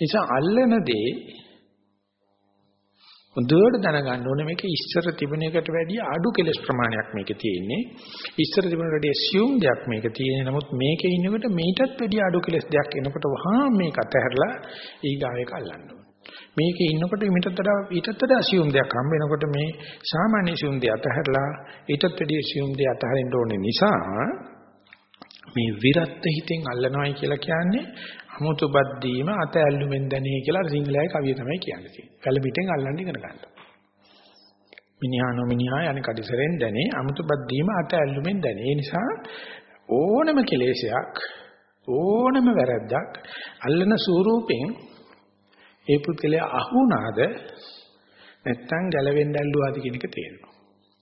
නිසා අල්ලන දේ හොඳට දැනගන්න ඕනේ මේක ඉස්සර තිබුණ එකට වැඩිය අඩු කෙලස් ප්‍රමාණයක් මේකේ තියෙන්නේ. ඉස්සර තිබුණට වැඩිය assume දෙයක් මේක තියෙන්නේ. නමුත් මේකේ ඉන්නකොට මේකටත් වැඩිය අඩු කෙලස් දෙයක් එනකොට වහා මේක අතහැරලා ඊගාව එක අල්ලන්න ඕනේ. මේකේ ඉන්නකොට ඊටත් වඩා ඊටත් වඩා assume දෙයක් හම්බ වෙනකොට මේ සාමාන්‍ය assume දෙය අතහැරලා ඊටත් වැඩිය assume දෙය අතහරින්න ඕනේ නිසා මේ විරත් හිතෙන් අල්ලනවයි කියලා කියන්නේ අමුතු බද්දීම අත ඇල්ලුමෙන් දැනේ කියලා සිංහලයේ කවිය තමයි කියන්නේ. කලබිටෙන් අල්ලන්න ඉගෙන ගන්න. මිනිහා නොමිනිහා යන කඩිසරෙන් දැනේ අමුතු බද්දීම අත ඇල්ලුමෙන් දැනේ. ඒ නිසා ඕනම කෙලෙසයක් ඕනම වැරද්දක් අල්ලන ස්වරූපෙන් ඒ පුද්ගලයා අහුණාද නැත්තම් ගැලවෙන්න ඇල්ලුවාද කියන එක තේරෙනවා.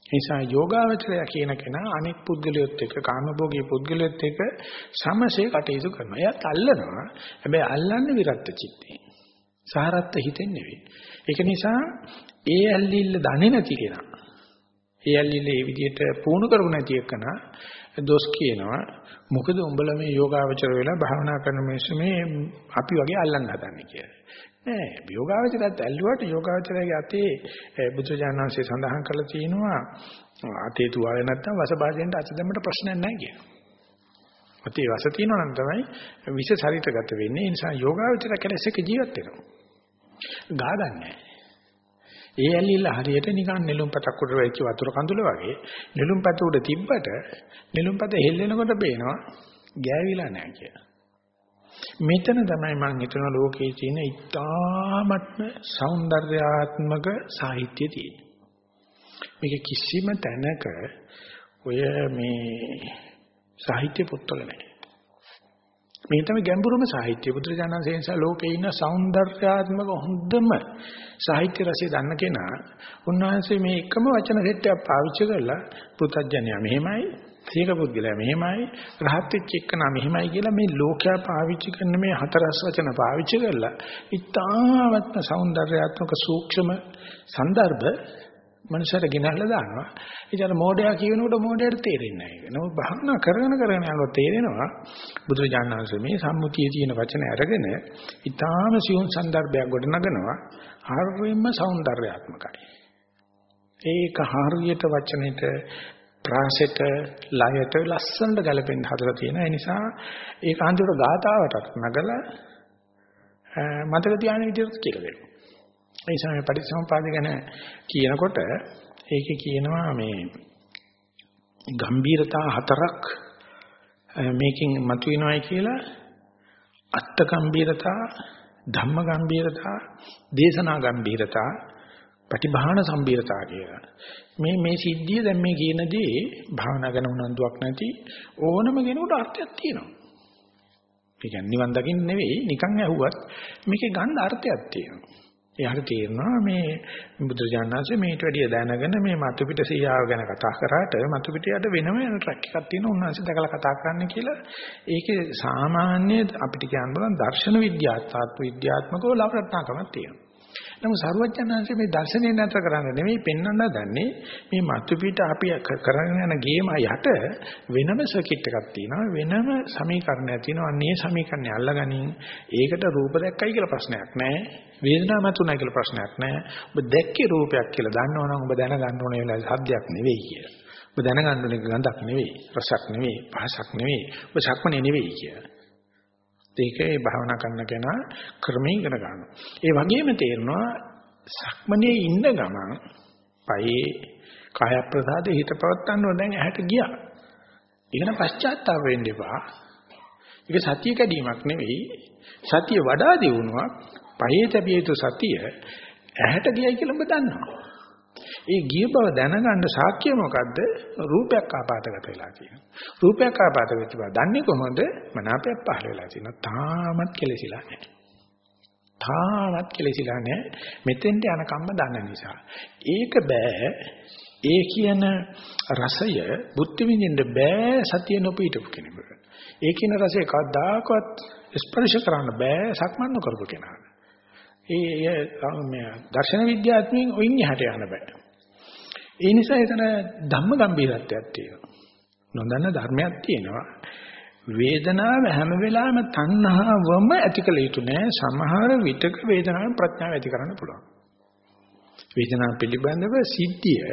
ඒ නිසා යෝගාවචරය කියන කෙනා අනෙක් පුද්ගලයොත් එක්ක කාමභෝගී පුද්ගලයොත් එක්ක සමසේ කටයුතු කරනවා. එයාත් අල්ලනවා. හැබැයි අල්ලන්නේ විරත් චිත්තේ. සහරත්ත හිතෙන් නෙවෙයි. ඒක නිසා ඒ ඇල්ලිල්ල දන්නේ නැති කෙනා. ඒ ඇල්ලිල්ල මේ විදිහට පුහුණු කරුණ නැති එකනා දොස් කියනවා. මොකද උඹලා මේ යෝගාවචර වෙලා භාවනා කරන මිනිස්සු මේ අපි වගේ අල්ලන්න හදන්නේ කියලා. නෑ යෝගාවචරයත් ඇල්ලුවට යෝගාවචරයේ අතේ බුදුජානනාංශය සඳහන් කරලා තියෙනවා අතේ තුවාලේ නැත්තම් වසභාජෙන්ට අත දෙන්නට ප්‍රශ්නයක් නැහැ කියන. අතේ වස තියෙනවා නම් තමයි විෂ ශරීරගත වෙන්නේ. ඒ නිසා යෝගාවචර කෙලෙස් එක ජීවත් වෙනවා. ගා ගන්නෑ. ඒ ඇලිල්ල හරියට නිකන් නෙළුම්පතක් උඩ වෙච්ච වතුර කඳුල වගේ නෙළුම්පත උඩ තිබ්බට නෙළුම්පත හෙල්ලෙනකොට පේනවා ගෑවිලා නැහැ කියලා. මෙතන තමයි මම හිතන ලෝකයේ තියෙන ඉතාමත්ම సౌందర్యාත්මක සාහිත්‍ය තියෙන්නේ. මේක කිසිම තැනක ඔය මේ සාහිත්‍ය පොත්වල නැහැ. මේ තමයි ගැඹුරුම සාහිත්‍ය පුත්‍රජානන්සේ නිසා ලෝකේ ඉන්න సౌందర్యාත්මක හොඳම සාහිත්‍ය රසය දන්න කෙනා උන්වහන්සේ මේ එකම වචන සෙට් එකක් පාවිච්චි කරලා පුතත්ජනයා මෙහෙමයි සීල පුද්ගලයා මෙහෙමයි රහත් වෙච්ච එකනා මෙහෙමයි කියලා මේ ලෝකයා පාවිච්චි කරන මේ හතරස් වචන පාවිච්චි කරලා ඉතාමත්ම సౌందర్యාත්මක සූක්ෂම સંદર્ભ මනුෂ්‍යර ගිනහලා දානවා. ඉතින් මොඩයා කියනකොට මොඩයට තේරෙන්නේ නැහැ ඒක. නමුත් භාවනා කරගෙන කරගෙන යනකොට තේරෙනවා බුදුරජාණන් වහන්සේ මේ සම්මුතියේ තියෙන වචන අරගෙන ඉතාම සියුම් સંદર્ભයක් ගොඩනගනවා. හරිම సౌందర్యාත්මකයි. ඒක හරියට වචනෙට ප්‍රාසෙට ලයට ලස්සනට ගැලපෙන්න හදලා තියෙනවා. ඒ නිසා ඒක අන්තිමට ගාතාවටත් නගලා මතක තියාගෙන විදිහට කියලා දෙනවා. ඒ නිසා මේ පටිච්චසමුපාද ගැන කියනකොට ඒකේ කියනවා මේ ගම්බීරතා හතරක් මේකෙන් මතුවෙනවායි කියලා අත්ත ගම්බීරතා ධම්ම ගම්බීරතා දේශනා ගම්බීරතා පටිභාන සම්බීරතා කියලා මේ මේ සිද්ධිය දැන් මේ කියන දේ භාවනා කරන උනන්දුවක් නැති ඕනම කෙනෙකුට අර්ථයක් තියෙනවා. ඒ කියන්නේ නිවන් දකින්න නෙවෙයි නිකන් ඇහුවත් මේකේ ගන්න අර්ථයක් තියෙනවා. එයාට තේරෙනවා මේ බුදුරජාණන්සේ මේට වැඩිය දැනගෙන මේ මතු පිට සීයාව ගැන කතා කරාට මතු පිටියට වෙනම ට්‍රැක් එකක් තියෙන උන්වහන්සේ දැකලා කතා කරන්න කියලා. ඒකේ සාමාන්‍ය අපිට කියන්න බලන් දර්ශන විද්‍යාත්මක විද්‍යාත්මකව ලබරත්නාකමක් තියෙනවා. නමුත් සරුවචනංශ මේ දර්ශනේ නැතර කරන්න නෙමෙයි පෙන්වන්න දන්නේ මේ මතු පිට අපි කරගෙන යන ගේම යට වෙනම සර්කිට් එකක් තියෙනවා වෙනම සමීකරණයක් තියෙනවා. අන්නේ සමීකරණය අල්ලගනින්. ඒකට රූප දැක්කයි කියලා ප්‍රශ්නයක් නැහැ. වේදනාව මතුණයි කියලා ප්‍රශ්නයක් නැහැ. ඔබ දැක්කේ රූපයක් කියලා දන්නවනම් ඔබ දැනගන්න ඕනේ වෙලාවේ සද්දයක් නෙවෙයි කියලා. ඔබ දැනගන්න ඕනේ ගඳක් නෙවෙයි රසක් නෙවෙයි පහසක් නෙවෙයි. ඔබ සක්මනේ නෙවෙයි කියලා. ඒකේ භාවනා කරන කෙනා ක්‍රමයෙන් ඉගෙන ගන්නවා. ඒ වගේම තේරෙනවා සක්මනේ ඉන්න ගමන් පයේ කාය ප්‍රසාදේ හිත පවත්තන්න ඕන දැන් ඇහැට ගියා. ඊගෙන පශ්චාත්තාප වෙන්න එපා. ඒක සතිය කැඩීමක් නෙවෙයි. සතිය වඩා දියුණුවක්. පයේ තැබිය යුතු සතිය ඇහැට ගියයි කියලා ඔබ දන්නවා. ඒ ගිය බව දැනගන්න සාක්ෂිය මොකද්ද? රූපයක් ආපాతගත වෙලා තියෙනවා. රූපයක් ආපాత වෙච්ච බව දන්නේ කොහොමද? මනාපයක් පහළ වෙලා තියෙනවා. තාමත් කෙලෙසිලා නැහැ. තාමත් කෙලෙසිලා නැහැ. මෙතෙන්ට යනකම්ම දන්න නිසා. ඒක බෑ. ඒ කියන රසය බුද්ධ විඳින්න බෑ සතිය නොපීටපු කෙනෙකුට. ඒ කියන රසය කවදාකවත් ස්පර්ශ කරන්න බෑ සක්මන් නොකරපු කෙනාට. ඒ මේ දර්ශන විද්‍යාත්මයෙන් ඔයින් යහට යන්න බෑ. ඒ නිසා එතන ධම්ම ගම්බීරත්වයක් තියෙනවා. නොදන්න ධර්මයක් තියෙනවා. වේදනාව හැම වෙලාවෙම තණ්හාවම ඇති කළ යුතු නෑ. සමහර විටක වේදනාවෙන් ප්‍රඥාව ඇති කරන්න පුළුවන්. වේදනාව පිළිබඳව සිද්ධිය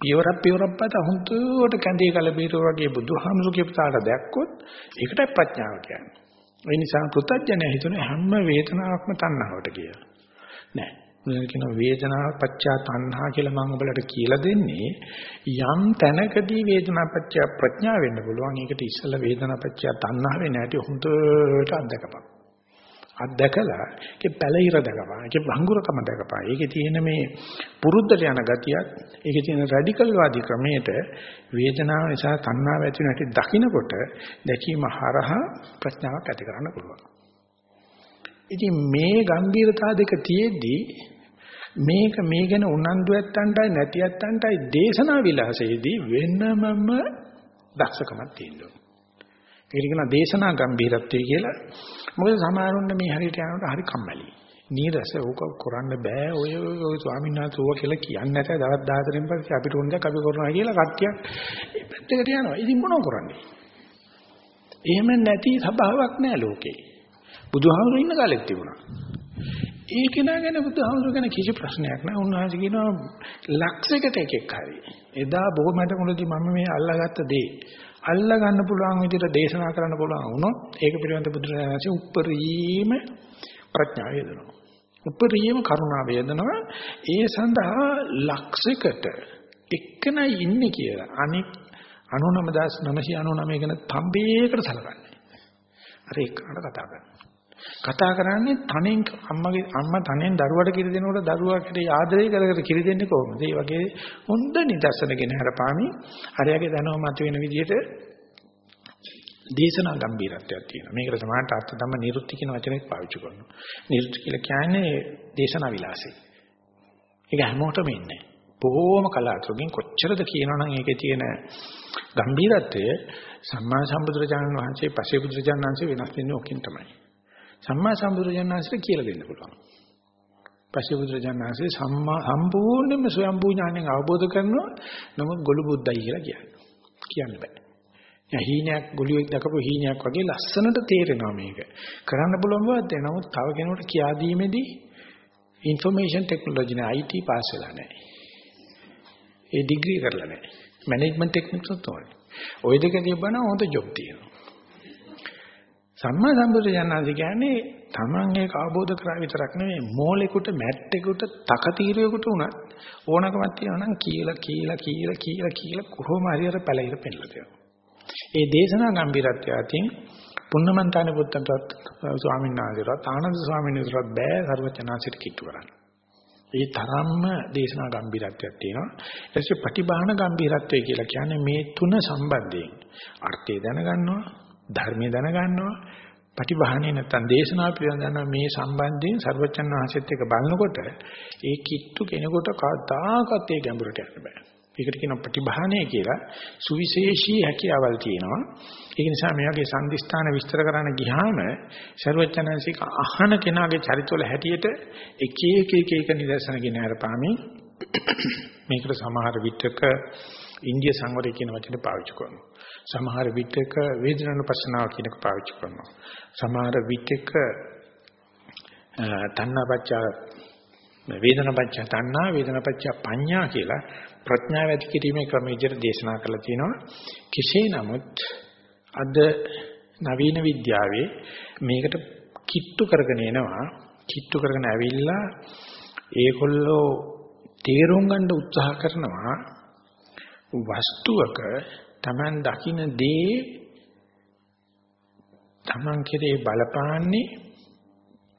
පියවරක් පියවරක් පාත හුදුවට කැඳේ කලබීර වගේ බුදුහාමුදුරු කියපතාට දැක්කොත් ඒකට ප්‍රඥාව කියන්නේ. ඒ නිසා කෘතඥය හිතන හැම වේදනාවක්ම තණ්හාවට කියලා. නෑ. මොනවද කියන වේදනා පච්චා තණ්හා කියලා මම ඔයාලට කියලා දෙන්නේ යම් තැනකදී වේදනා පච්චා ප්‍රඥා වෙන්න පුළුවන්. ඒකට ඉස්සෙල්ලා වේදනා පච්චා තණ්හා වෙන්නේ නැටි හොඳට අත්දකපන්. අත්දකලා ඒකේ පැලිර දකපන්. ඒකේ භංගුරකම දකපන්. ඒකේ තියෙන මේ පුරුද්දට යන ගතියත් ඒකේ තියෙන රැඩිකල් වාදී ක්‍රමයට වේදනාව නිසා තණ්හාව ඇති වෙන හැටි දකිනකොට දැකීම හරහා ප්‍රඥාවක් ඇති කරන්න පුළුවන්. ඉතින් මේ ගම්බීරතා දෙක තියෙද්දී මේක මේ ගැන උනන්දු ඇත්තන්ටයි නැති ඇත්තන්ටයි දේශනා විලාසයේදී වෙනමම දක්ෂකමක් තියෙනවා. ඒක කියන දේශනා ගැඹීරත්වය කියලා. මොකද සමහරුන්න මේ හරියට යනකොට හරි කම්මැලි. නීරස ඕක කරන්න බෑ ඔය ඔය ස්වාමීන් වහන්සේ ඕවා කියලා කියන්නේ නැත දවස් 14න් පස්සේ අපිට ඕන දෙයක් අපි කරනවා කියලා කට්ටියක් ඒ පැත්තකට යනවා. ඉතින් මොනව කරන්නේ? එහෙම නැති ස්වභාවයක් නෑ ලෝකේ. බුදුහාමුදුරු ඉන්න කාලෙත් තිබුණා. ඒ කෙනා ගැන බුදුහාමුදුරු ගැන කිසි ප්‍රශ්නයක් නෑ. උන්වහන්සේ කියනවා ලක්ෂයකට එකෙක් හරි. එදා බොහොමඩ මුලදී මම මේ අල්ලාගත්ත දේ අල්ලා ගන්න පුළුවන් විදිහට දේශනා කරන්න පුළුවන් වුණොත් ඒක පිළිබඳ බුදුරජාණන්සේ උප්පරීම ප්‍රඥාව යදනවා. උප්පරීම කරුණාව යදනවා. ඒ සඳහා ලක්ෂයකට එක්කනයි ඉන්නේ කියලා. අනික් 99999 ගැන තඹේකට සලකන්නේ. අර එක්කනට කතා කරනවා. කතා කරන්නේ තනෙන් අම්මගේ අම්මා තනෙන් දරුවට කිරි දෙනකොට දරුවාට ආදරය කර කර කිරි දෙන්නේ කොහොමද? ඒ වගේ හොඳ නිදර්ශනගෙන හරපාමි හරියගේ දැනුම මත වෙන විදිහට දේශනා ගැඹීරත්වයක් තියෙනවා. මේකට සමානට අර්ථ ධම්ම නිරුක්ති කියන වචනයක් පාවිච්චි කරනවා. නිරුක්ති කියලා කියන්නේ දේශනා විලාසය. ඒක හැමෝටම ඉන්නේ. බොහෝම කලාතුරකින් කොච්චරද කියනවනම් ඒකේ තියෙන ගැඹීරත්වය සම්මා සම්බුදුරජාණන් වහන්සේ පසේ බුදුරජාණන් වහන්සේ වෙනස් වෙන්නේ ඔකින් තමයි. සම්මා සම්බුදුරජාණන්සේ කියලා දෙන්න පුළුවන්. පස්සේ බුදුරජාණන්සේ සම්මා සම්පූර්ණයෙන්ම ස්වයම්බු ඥාණයෙන් අවබෝධ කරනවා. නමුත් ගොළු බුද්දයි කියලා කියනවා. කියන්න බෑ. හීනයක් ගොළුෙක් දකපු හීනයක් වගේ ලස්සනට තේරෙනවා මේක. කරන්න බලුවම වත් නමුත් තව කෙනෙකුට කියා දීමේදී ইনফরমේෂන් ටෙක්නොලොජි නේ IT පාස් වෙලා නැහැ. ඒ ඩිග්‍රී කරලා නැහැ. මැනේජ්මන්ට් ටෙක්නික්ස් උතෝනේ. ওই දෙක තිබ්බනම් හොඳ ජොබ් තියෙනවා. සම්මා සම්බුද්ධ ඥානදි කියන්නේ Taman ඒක අවබෝධ කරා විතරක් නෙමෙයි මෝලෙකුට මැට්ටෙකුට තකතිරයෙකුට උනත් ඕනකමක් තියෙනවා නම් කියලා කියලා කියලා කියලා කියලා කොහොම හරි අර පැලිර පෙන්නලා දෙනවා. ඒ දේශනා ගැඹිරත්වය අතින් පුන්නමන්තාන පුත්තන්ටත් ස්වාමීන් වහන්සේට ආනන්ද ස්වාමීන් වහන්සේට බෑ සර්වචනාසිට කිට්ටු කරන්න. ඒ තරම්ම දේශනා ගැඹිරත්වයක් තියෙනවා. ඊටසේ ප්‍රතිබාහන ගැඹිරත්වය කියලා කියන්නේ මේ තුන සම්බන්ධයෙන් අර්ථය දැනගන්නවා, ධර්මය දැනගන්නවා, ප්‍රතිබාහනේ නැත්තම් දේශනා පිළිබඳව මේ සම්බන්ධයෙන් සර්වචන් වහන්සේත් එක්ක බලනකොට ඒ කිට්ටු කෙනෙකුට කවදාකවත් ඒ ගැඹුරට යන්න බෑ. ඒකට කියනවා ප්‍රතිභානය කියලා සුවිශේෂී හැකියාවල් තියෙනවා. ඒක නිසා මේ වගේ සම්දිස්ථාන විස්තර කරන්න ගියාම ਸਰවඥාන්සික අහන කෙනාගේ චරිතවල හැටියට එක එක එක එක නිදර්ශන ගෙන හරපාමින් මේකට සමහර විටක ඉන්දිය සංවරය කියන වචනේ පාවිච්චි කරනවා. සමහර විටක වේදනානුපස්සනාව කියන එක පාවිච්චි කරනවා. සමහර විටක තණ්හාපච්චා වේදනාපච්ච තණ්හා වේදනාපච්ච පඤ්ඤා කියලා ප්‍රඥාව ඇති කිරීමේ ක්‍රම විදිහට දේශනා කරලා තියෙනවා. කෙසේ නමුත් අද නවීන විද්‍යාවේ මේකට කිට්ටු කරගෙන එනවා. කිට්ටු කරගෙන ඇවිල්ලා ඒගොල්ලෝ තේරුම් ගන්න උත්සාහ කරනවා වස්තුවක Taman දකින්න දේ Taman කෙරේ බලපාන්නේ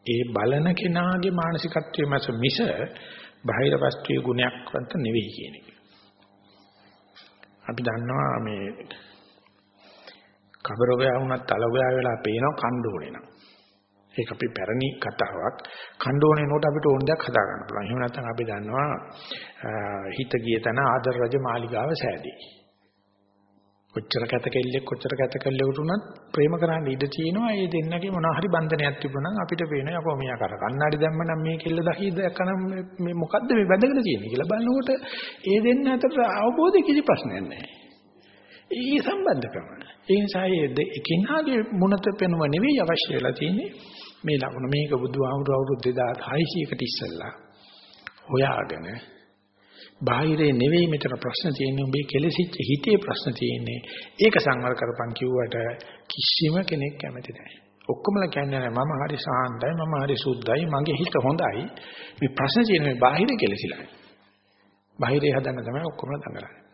ඒ බලන කෙනාගේ මානසිකත්වයේ මත මිස බාහිර වස්තුවේ ගුණයක් වත් නෙවෙයි කියන එක. අපි දන්නවා මේ කබරෝගයා වුණත් තලගයා වෙලා පේනවා කණ්ඩෝනේ නම්. ඒක අපි පැරණි කතාවක්. කණ්ඩෝනේ නෝට අපිට ඕන දෙයක් හදා ගන්න පුළුවන්. එහෙම නැත්නම් අපි දන්නවා හිත ගිය තැන ආදර රජ මාලිගාව සෑදී. කොච්චර කැත කෙල්ලෙක් කොච්චර කැත කෙල්ලෙකුට උනත් ප්‍රේම කරන්න ඉඩ තියෙනවා. ඒ දෙන්නගේ මොනවා හරි බන්ධනයක් තිබුණා නම් අපිට පේනවා යකෝ මෙයා කර කන්නඩි දැම්ම නම් මේ කෙල්ල දහීද දැක්කනම් මේ මොකද්ද මේ බැඳගෙන තියෙන්නේ කියලා බලනකොට ඒ දෙන්න අතර අවබෝධය කිසි ප්‍රශ්නයක් නැහැ. ඒ සම්බන්ධකම. ඒ නිසා ඒ එකිනාගේ මුණත පෙනුම නෙවෙයි අවශ්‍ය වෙලා තියෙන්නේ මේ ලකුණ මේක බුදුහාමුදුරුවෝ අවුරුදු 2600කට ඉස්සෙල්ලා හොයාගෙන බාහිරේ නෙවෙයි මෙතන ප්‍රශ්න තියෙන්නේ උඹේ කෙලෙසිච්ච හිතේ ප්‍රශ්න තියෙන්නේ. ඒක සංවර කරපන් කිව්වට කිසිම කෙනෙක් කැමති නැහැ. ඔක්කොමලා කියන්නේ මම හරි සාන්තයි මම හරි සුද්ධයි මගේ හිත හොඳයි. මේ ප්‍රශ්න තියෙන්නේ මේ බාහිරේ කෙලෙසිලායි. බාහිරේ හදන්න තමයි ඔක්කොමලා දඟලන්නේ.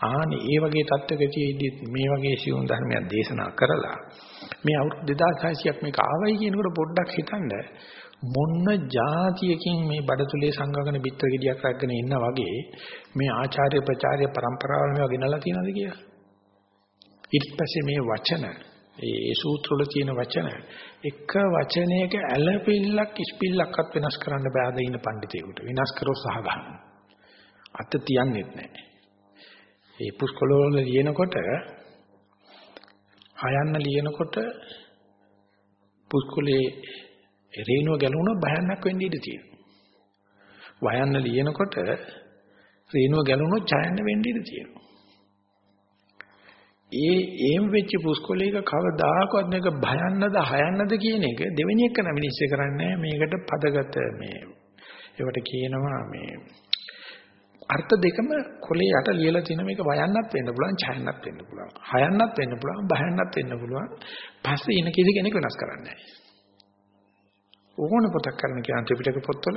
ආනේ ඒ වගේ தත්ත්වකදී මේ වගේ සියුම් ධර්මයක් දේශනා කරලා මේ අවුරුදු 2600ක් මේක ආවයි කියනකොට පොඩ්ඩක් හිතන්න මොන්න જાතියකින් මේ බඩතුලේ සංගගන පිටර ගෙඩියක් අරගෙන ඉන්න වගේ මේ ආචාර්ය ප්‍රචාර්ය પરම්පරාවල් මේවා ගෙනලා තියනද කියලා. ඊට පස්සේ මේ වචන ඒ සූත්‍ර වල තියෙන වචන එක වචනයක ඇලපිල්ලක් ඉස්පිල්ලක්වත් වෙනස් කරන්න බෑද ඉන්න පඬිතේකට. විනාශ කරොත් සහ ගන්න. අත තියන්නේත් නැහැ. මේ පුස්කොළ වල ලියනකොට හයන්න ලියනකොට පුස්කොලේ රේණුව ගැලුණොත් භයානක් වෙන්න ඉඩ තියෙනවා. වයන්න ලියනකොට රේණුව ගැලුණොත් ඡායන්න වෙන්න ඉඩ තියෙනවා. ඒ එම් වෙච්ච පුස්කොලේක කවදාකවත් මේක භයන්නද හයන්නද කියන එක දෙවෙනි එක නම් නිශ්චය කරන්නේ මේකට පදගත මේ ඒවට කියනවා මේ අර්ථ දෙකම කොලේ යට ලියලා තියෙන මේක වයන්නත් වෙන්න පුළුවන් ඡයන්නත් වෙන්න පුළුවන් හයන්නත් වෙන්න පුළුවන් බහයන්නත් වෙන්න පුළුවන් පස්සේ ඉන කිසි කෙනෙක් වෙනස් කරන්නේ නැහැ ඕන පොතක් කරන්න කියන ත්‍රිපිටක පොත්වල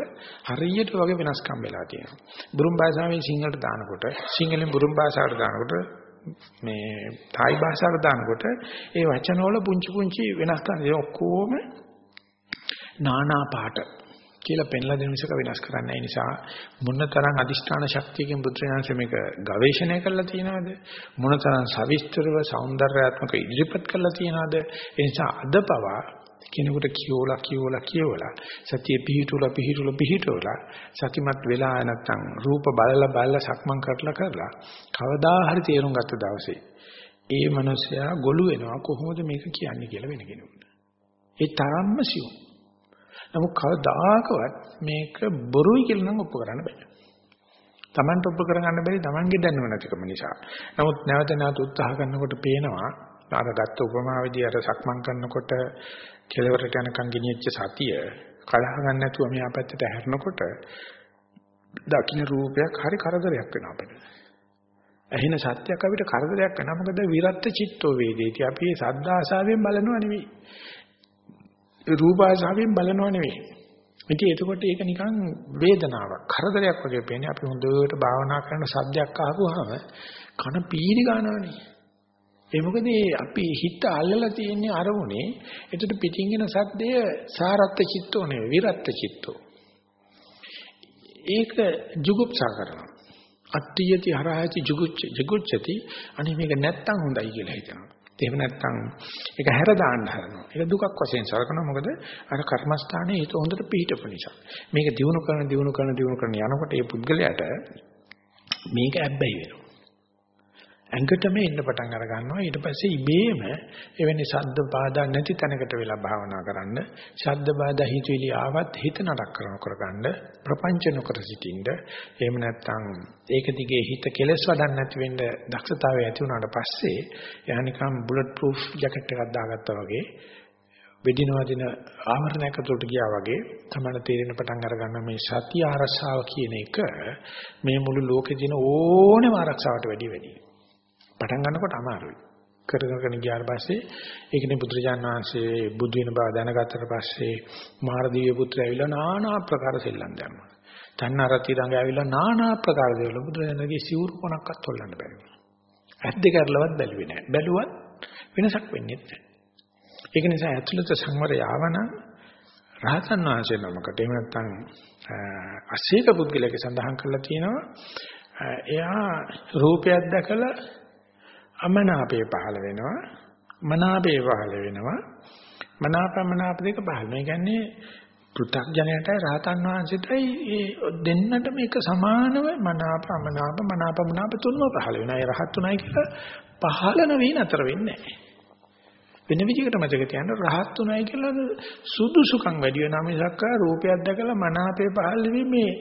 හරියට වගේ වෙනස්කම් වෙලා තියෙනවා. බුරුම් භාෂාවෙන් සිංහලට දානකොට, සිංහලෙන් බුරුම් භාෂාවට දානකොට, මේ තායි භාෂාවට දානකොට ඒ වචනවල පුංචි පුංචි වෙනස්කම් ඒ ඔක්කොම නානා පාට කියලා පෙන්ලා දෙන නිසා වෙනස් කරන්නේ නැහැ. නිසා මොනතරම් අදිෂ්ඨාන ශක්තියකින් බුදුරජාණන්සේ මේක ගවේෂණය කරලා තියෙනවද? මොනතරම් සවිස්තරව సౌందర్యාත්මක ඉදිරිපත් කරලා තියෙනවද? ඒ නිසා අද පවා කෙනෙකුට කියෝලා කියෝලා කියෝලා සතිය පිහිටුලා පිහිටුලා පිහිටුලා සතිමත් වෙලා නැත්තම් රූප බලලා බලලා සක්මන් කරලා කරලා කවදා හරි තේරුම් ගත්ත දවසේ ඒ මනුස්සයා ගොළු වෙනවා කොහොමද මේක කියන්නේ කියලා වෙන කෙනෙකුට. ඒ තරම්ම සියුම්. නමුත් කවදාකවත් මේක බොරුයි කියලා නම් ඔප්පු කරන්න බෑ. Tamanට ඔප්පු කරගන්න බැරි Tamanගේ දැනුම නැතිකම නිසා. නමුත් නැවත නැවත උත්සාහ කරනකොට පේනවා අර ගත්ත උපමාවේදී අර සක්මන් කරනකොට කෙලවරට යනකම් ගෙනියච්ච සතිය කලහ ගන්න නැතුව මෙහා පැත්තට හැරෙනකොට දකින්න රූපයක් හරි කරදරයක් වෙනවා අපිට. ඇහෙන සත්‍යයක් අපිට කරදරයක් වෙනවා. මොකද විරත් චිත්තෝ වේදේති. අපි මේ සද්ද ආසාවෙන් බලනවා නෙවෙයි. රූප ආසාවෙන් බලනවා නෙවෙයි. ඉතින් එතකොට ඒක නිකන් වේදනාවක් කරදරයක් වගේ පේන්නේ. අපි හොඳට භාවනා කරන සද්දයක් අහුවාම කන පීරි ගන්නවනේ. ඒ මොකද අපි හිත අල්ලලා තියෙන්නේ අරමුණේ. එතකොට පිටින් එන සද්දය සාරත්ත චිත්තෝ නෙවෙයි විරත් චිත්තෝ. ඒක ජුගුප්සා කරනවා. අට්ඨියති හරහාති ජුගුච්ච ජුගුච්චති අනේ මේක නැත්තම් හොඳයි කියලා හිතනවා. එහෙම නැත්තම් ඒක හැර දාන්න හදනවා. ඒක දුකක් වශයෙන් සලකනවා. මොකද අර කර්මස්ථානයේ හිත හොඳට පිහිටපු නිසා. මේක දිනු කරන දිනු කරන දිනු කරන යනකොට ඒ පුද්ගලයාට මේක ඇබ්බැහි වෙනවා. ඇඟටම එන්න පටන් අර ගන්නවා. ඊට පස්සේ ඉබේම එවැනි ශබ්ද බාධා නැති තැනකට වෙලා භාවනා කරන්න ශබ්ද බාධා හිතවිලි ආවත් හිත නඩක් කරන කරගන්න ප්‍රපංච නොකර සිටින්න. එහෙම නැත්නම් ඒක දිගේ හිත කෙලස් වඩන්න නැති වෙන්න දක්ෂතාවය ඇති වුණාට පස්සේ එයා නිකන් බුලට් ප්‍රූෆ් ජැකට් එකක් දාගත්තා වගේ වෙඩිනවදින ආවරණයක් අතට ගියා වගේ තමයි තේරෙන පටන් අර ගන්න මේ සතිය ආරක්ෂාව කියන එක මේ මුළු ලෝකේ දින ඕනෑම ආරක්ෂාවට වැඩිය වැඩියි. පටන් ගන්නකොට අමාරුයි. කරගෙන ගියාට පස්සේ ඒකනේ බුදුරජාණන් වහන්සේ බුදු වෙන බව දැනගත්තට පස්සේ මාරදීය පුත්‍රය ඇවිල්ලා নানা ආකාර සෙල්ලම් දැම්මා. තන්නරති ළඟ ඇවිල්ලා নানা ආකාර දේවල් බුදුරජාණන්ගේ සිවුරු කොනක්වත් හොල්ලන්න බැරි වුණා. ඇත් දෙක අරලවත් බැලුවේ නැහැ. බැලුවත් වෙනසක් වෙන්නේ නැහැ. ඒක නිසා ඇතුළත සංවරය ආවනම් රහතන් වහන්සේ නමකට එහෙම නැත්නම් අසීක පුද්ගලයෙක් සඳහන් කරලා තියෙනවා එයා රූපයක් දැකලා අමනාපේ පහළ වෙනවා මනාපේ පහළ වෙනවා මනාපමනාප දෙක පහළ වෙනවා. ඒ කියන්නේ පෘථග්ජනයටයි රහතන් වහන්සේටයි ඒ දෙන්නටම එක සමානව මනාප අමනාප මනාපමනාප තුනම පහළ වෙනවා. ඒ රහත් උනායි කියලා පහළ නොවී නතර වෙන්නේ නැහැ. වෙන විදිහකට මතක තියාගන්න රහත් උනායි කියලා සුදුසුකම් වැඩි වෙනා මිසක් රූපයක් දැකලා මනාපේ පහළ වීමේ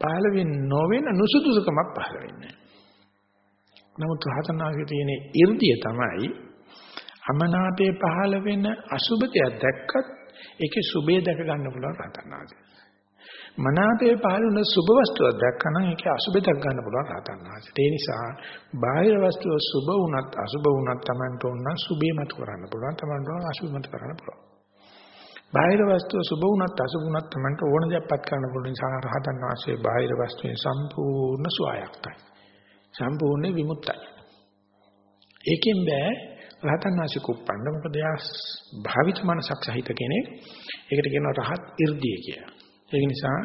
පහළ වෙන්නේ නොවන නුසුදුසුකමක් පහළ වෙන්නේ නමුත් රහතනාගේ තියෙන 이르දිය තමයි අමනාපේ පහළ වෙන අසුබතයක් දැක්කත් ඒකේ සුබේ දැක ගන්න පුළුවන් රහතනාගේ. මනාපේ පහළ වෙන සුබ වස්තුවක් දැක්කනම් ඒකේ අසුබේ දැක ගන්න පුළුවන් රහතනාගේ. ඒ නිසා බාහිර වස්තුව සුබ වුණත් අසුබ වුණත් Tamanට ඕන සුබේ මත කරන්න පුළුවන්. Tamanට ඕන අසුබ මත කරන්න පුළුවන්. බාහිර වස්තුව සුබ වුණත් අසුබ වුණත් Tamanට ඕන දෙයක්පත් කරන්න පුළුවන් නිසා රහතන් වහන්සේ බාහිර වස්තුවේ සම්පූර්ණ සුවයක්යි. සම්පූර්ණ විමුක්තයි. ඒකෙන් බෑ රහතන් වහන්සේ කුප්පන්න මොකද එයා භාවිත මනසක් සහිත කෙනෙක්. ඒකට කියනවා රහත් irdiය කියලා. ඒක නිසා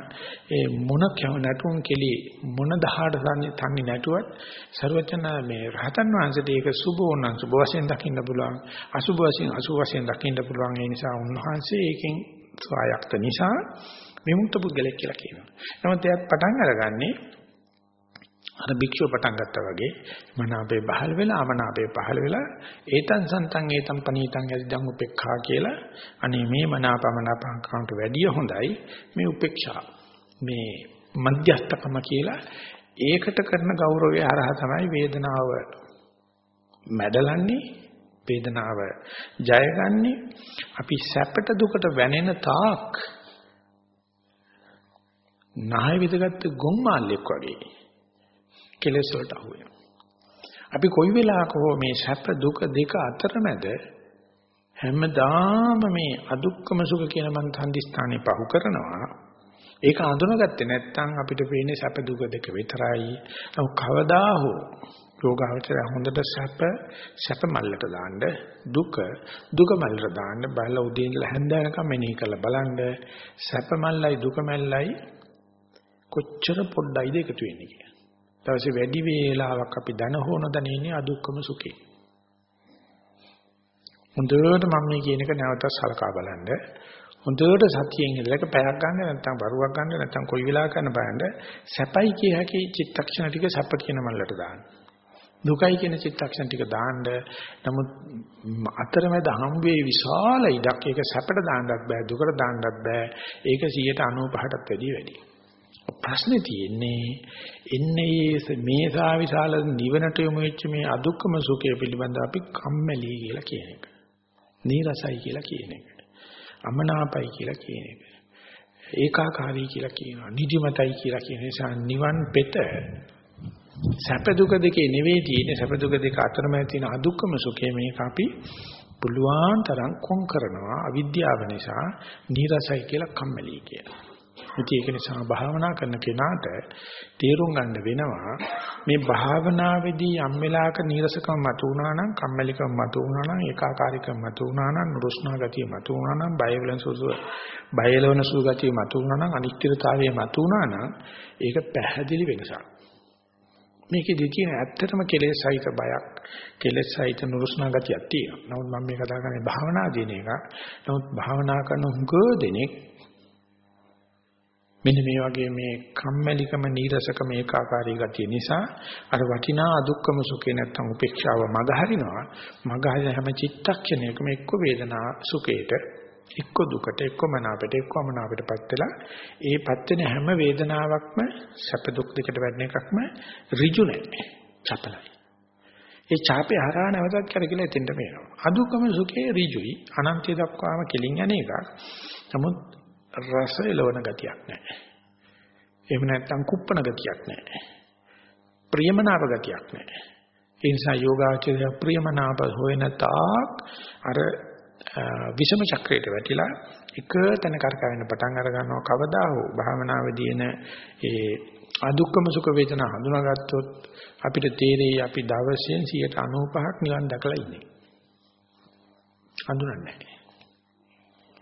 ඒ මොන නැටුම් කෙලි මොන දහඩ තන්නේ නැටුවත් ਸਰවචන මේ රහතන් වහන්සේට ඒක සුබ වුණා සුබ වශයෙන් දකින්න පුළුවන් අසුබ වශයෙන් අසුබ වශයෙන් දකින්න පුළුවන් ඒ නිසා උන්වහන්සේ ඒකෙන් ස්වායක්ත නිසා විමුක්ත පුද්ගලෙක් කියලා කියනවා. නමුත් එයාත් පටන් අරගන්නේ අර භික්ෂුව පටන් ගත්තා වගේ මනාපේ පහළ වෙලා අමනාපේ පහළ වෙලා ඒතං සන්තං ඒතං පනීතං යදිදං උපේක්ඛා කියලා අනේ මේ මනාපමනාපංකන්ට වැඩිය හොඳයි. මේ උපේක්ෂා මේ මධ්‍යස්ථකම කියලා ඒකට කරන ගෞරවය හරහා තමයි වේදනාව මැඩලන්නේ වේදනාව ජයගන්නේ. අපි සැපට දුකට වැනෙන තාක් නාය විදගත්ත ගොන් මාල්ලෙක් වගේ. කෙලෙස් වලට අහු වෙනවා. අපි කොයි වෙලාවක හෝ මේ සැප දුක දෙක අතරමැද හැමදාම මේ අදුක්කම සුඛ කියන මන් තන්දිස්ථානේ පහු කරනවා. ඒක අඳුනගත්තේ නැත්නම් අපිට පේන්නේ සැප දුක දෙක විතරයි. නමුත් කවදා හෝ යෝගාවචරය හොඳට සැප සැප මල්ලට දාන්න දුක දුක මල්ලට දාන්න බලලා උදේ ඉඳලා හැන්ද වෙනකම් මෙනෙහි කරලා බලන්න සැප මල්ලයි දුක මල්ලයි කොච්චර පොඩ්ඩයිද එකතු වෙන්නේ කියලා. ඊට වැඩි වේලාවක් අපි දන හොන දන ඉන්නේ අදුක්කම සුඛේ. හොඳට මම මේ කියන එක නැවතත් සලකා බලන්න. හොඳට සතියෙන් ඉඳලා පැයක් ගන්න නැත්නම් බරුවක් ගන්න නැත්නම් කොයි වෙලාවක ගන්න බලන්න සැපයි කිය හැකි චිත්තක්ෂණ ටික සැප කියන මල්ලට දාන්න. දුකයි කියන චිත්තක්ෂණ ටික දාන්න. නමුත් අතරමැද හම් වේ විශාල ඉඩක් ඒක සැපට දාන්නත් බෑ දුකට දාන්නත් බෑ. ඒක 95%ටත් වැඩිය වැඩි. ප්‍රශ්නේ තියෙන්නේ එන්නේ මේ සාවිශාල නිවනට යොමු වෙච්ච මේ අදුක්කම සුඛය පිළිබඳව අපි කම්මැලි කියලා කියන එක. නීරසයි කියලා කියන එක. අමනාපයි කියලා කියන එක. ඒකාකාරී කියලා කියනවා. නිදිමතයි කියලා කියන නිසා නිවන් පෙත සැප දුක දෙකේ නෙවෙයි තියෙන්නේ සැප දුක දෙක අතරමැද තියෙන අදුක්කම සුඛය මේක අපි පුළුවන් තරම් කොන් කරනවා අවිද්‍යාව නිසා නීරසයි කියලා කම්මැලි කියලා. ඉතින් ඒක නිසා භාවනා කරන කෙනාට තේරුම් ගන්න වෙනවා මේ භාවනාවේදී යම් වෙලාවක නීරසකම මතු වුණා නම් කම්මැලිකම මතු වුණා නම් ඒකාකාරීකම මතු වුණා නම් නුරුස්නා ගතිය මතු වුණා නම් බය වෙලන සුසු බයලවන සුසු ගතිය මතු වුණා නම් අනිත්‍යතාවය මතු වුණා නම් ඒක පැහැදිලි වෙනසක් මේකෙදි තියෙන ඇත්තටම කෙලෙස් සහිත බයක් කෙලෙස් සහිත නුරුස්නා ගතියක් තියෙනවා. නමුත් මම මේ කතා කරන්නේ භාවනා දින එක. නමුත් භාවනා කරන හුඟ දෙනෙක් මෙන්න මේ වගේ මේ කම්මැලිකම නීරසකම ඒකාකාරී ගතිය නිසා අර වටිනා අදුක්කම සුඛේ නැත්තම් උපේක්ෂාව මගහරිනවා මගහරින හැම චිත්තක්ෂණයකම එක්ක වේදනා සුඛේට එක්ක දුකට එක්ක මනාපයට එක්ක අමනාපයටපත් වෙලා ඒපත් වෙන හැම වේදනාවක්ම සැප දුක් දෙකට වැඩෙන එකක්ම ඍජු නැහැ චපලයි. ඒ ඡාපේ හරහා නැවතත් කරකිලා එතෙන්ට මේනවා. අදුක්කම සුඛේ ඍජුයි. අනන්තය දක්වාම කෙලින් යන එකක්. නමුත් රස එලවන ගතියක් නැහැ. එහෙම නැත්නම් කුප්පන ගතියක් නැහැ. ප්‍රියමනාප ගතියක් නැහැ. ඒ නිසා යෝගාචරය ප්‍රියමනාප හොයන තාක් අර විෂම චක්‍රයට වැටිලා එක තැන කරකවෙන්න පටන් අර ගන්නවා කවදා හෝ භාවනාවේදී එන ඒ අදුක්කම සුඛ වේදනා හඳුනාගත්තොත් අපිට තේරෙයි අපි දවසෙන් 95ක් නිවන් දැකලා ඉන්නේ. හඳුනන්නේ නැහැ.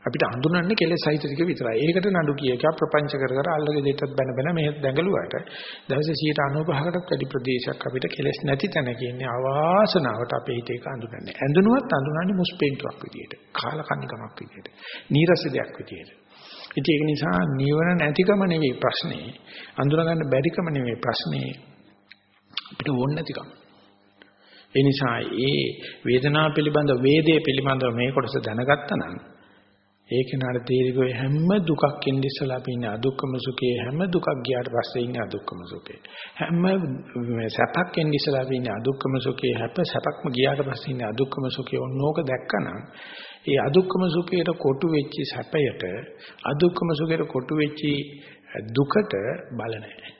අපිට හඳුනන්නේ කෙලෙස් සහිත ටික විතරයි. ඒකට නඩු කිය එක ප්‍රපංච කර කර අල්ලගේ දෙයටත් බැන බැන මේ දැඟලුවාට දවසේ 95කටත් වැඩි ප්‍රදේශයක් අපිට කෙලෙස් නැති තැන කියන්නේ අවාසනාවට අපේ හිතේ හඳුනන්නේ. ඇඳුනුවත් හඳුනන්නේ මුස්පෙන්තුවක් විදියට. කාලකන්නිකමක් විදියට. නීරස දෙයක් විදියට. ඉතින් ඒක නිසා නිවන නැතිකම නෙවෙයි ප්‍රශ්නේ. අඳුනගන්න බැරිකම නෙවෙයි ප්‍රශ්නේ. අපිට ඕන නැතිකම. ඒ නිසා ඒ වේදනාව පිළිබඳ වේදේ පිළිබඳව මේ කොටස දැනගත්තා නම් ඒක නාර තීරිගොය හැම දුකක් ඉන්න ඉස්සලා අපි ඉන්නේ අදුක්කම සුඛේ හැම දුකක් ගියාට පස්සේ ඉන්නේ අදුක්කම සුඛේ. හැම සැපක් ඉන්න ඉස්සලා අපි ඉන්නේ අදුක්කම සුඛේ හැප සැපක්ම ගියාට පස්සේ ඉන්නේ අදුක්කම සුඛේ ඔන්නෝක දැක්කනම් ඒ අදුක්කම සුඛයට කොටු වෙච්ච සැපයට අදුක්කම සුඛයට කොටු වෙච්ච දුකට බල නැහැ.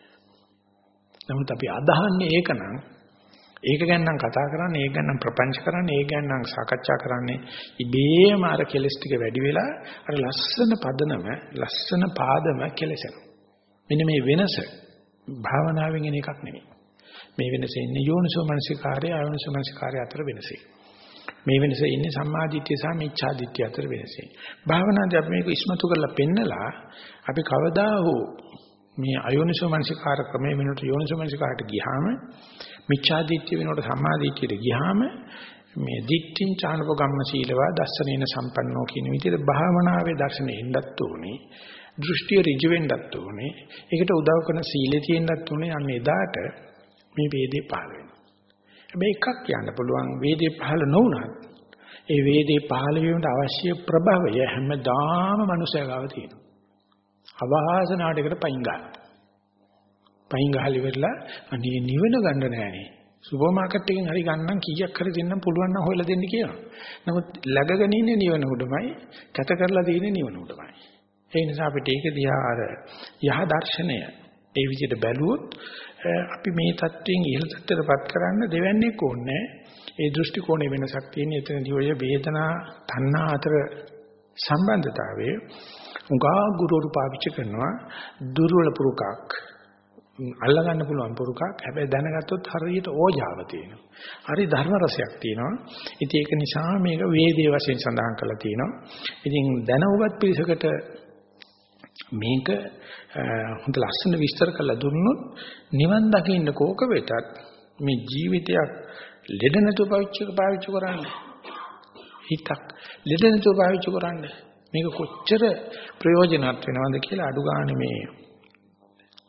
නමුත් අපි අදහන්නේ ඒකනම් ඒක ගැන නම් කතා කරන්නේ, ඒක ගැන නම් ප්‍රපංච කරන්නේ, ඒක ගැන නම් සාකච්ඡා කරන්නේ ඉබේම අර කෙලස් ටික වැඩි වෙලා අර ලස්සන පදනම, ලස්සන පාදම කෙලසෙනවා. මෙන්න මේ වෙනස භාවනාවෙන් එන එකක් නෙමෙයි. මේ වෙනස ඉන්නේ යෝනිසෝ මනසිකාර්ය, ආයෝනිසෝ මනසිකාර්ය අතර වෙනසයි. මේ වෙනස ඉන්නේ සම්මාදිට්ඨිය සහ මිච්ඡාදිට්ඨිය අතර වෙනසයි. භාවනාදී අපි මේක ඉස්මතු කරලා පෙන්නලා අපි කවදා හෝ මේ අයෝනිසෝ මනසිකාර ක්‍රමයේ වෙනට යෝනිසෝ මනසිකාරට ගියාම මිච්ඡාදිට්ඨිය වෙනකොට සම්මාදිට්ඨියට ගියාම මේ දිට්ඨින් චානපගම්ම සීලවා දස්සනේන සම්පන්නෝ කියන විදිහට භාවනාවේ දර්ශනේ එන්නත් ඕනේ. දෘෂ්ටිය ඍජු වෙන්නත් ඕනේ. ඒකට උදව් කරන සීලේ තියෙන්නත් ඕනේ. අන්න එදාට මේ වේදේ පහළ වෙනවා. හැබැයි එකක් කියන්න පුළුවන් වේදේ පහළ නොවුනත් ඒ වේදේ පහළ වීමට අවශ්‍ය ප්‍රභවය හැමදාම මනුස්සයා ගාව තියෙනවා අවාසනාවටකට පයින් ගන්නවා. පහින් ගහලා ඉවරලා අනේ නිවන ගන්න නෑනේ. සුපර් මාකට් එකෙන් හරි ගන්නම් කීයක් හරි දෙන්නම් පුළුවන් නම් හොයලා දෙන්න කියනවා. නමුත් läගගෙන ඉන්නේ නිවන උඩමයි, කැත කරලා තියෙන්නේ නිවන උඩමයි. ඒ නිසා අපිට ඒක දිහා අර යහ දර්ශනය ඒ විදිහට බැලුවොත් අපි මේ தත්වයෙන් ඉහළ තත්ත්වයටපත් කරන්න දෙවන්නේ කොන්නේ ඒ දෘෂ්ටි කෝණේ වෙනසක් තියෙන. එතනදී ඔය වේදනා තණ්හා අතර සම්බන්ධතාවයේ උගා ගුරුවරු පාවිච්චි කරනවා දුර්වල පුරුකක් අල්ල ගන්න පුළුවන් පුරුකක් හැබැයි දැනගත්තොත් හරියට ඕජාව තියෙනවා. හරි ධර්ම රසයක් තියෙනවා. ඉතින් ඒක නිසා මේක වේදේ වශයෙන් සඳහන් කරලා තියෙනවා. ඉතින් දැනුවත් පිරිසකට මේක හොඳ ලස්සන විස්තර කරලා දුන්නොත් නිවන් දකින්න කෝක වෙතත් මේ ජීවිතයක් ලෙඩ නැතුව පාවිච්චි පාවිච්චි කරන්න. හිතක් ලෙඩ නැතුව පාවිච්චි කරන්න. මේක කොච්චර ප්‍රයෝජනවත් වෙනවද කියලා අඩු ගන්න මේ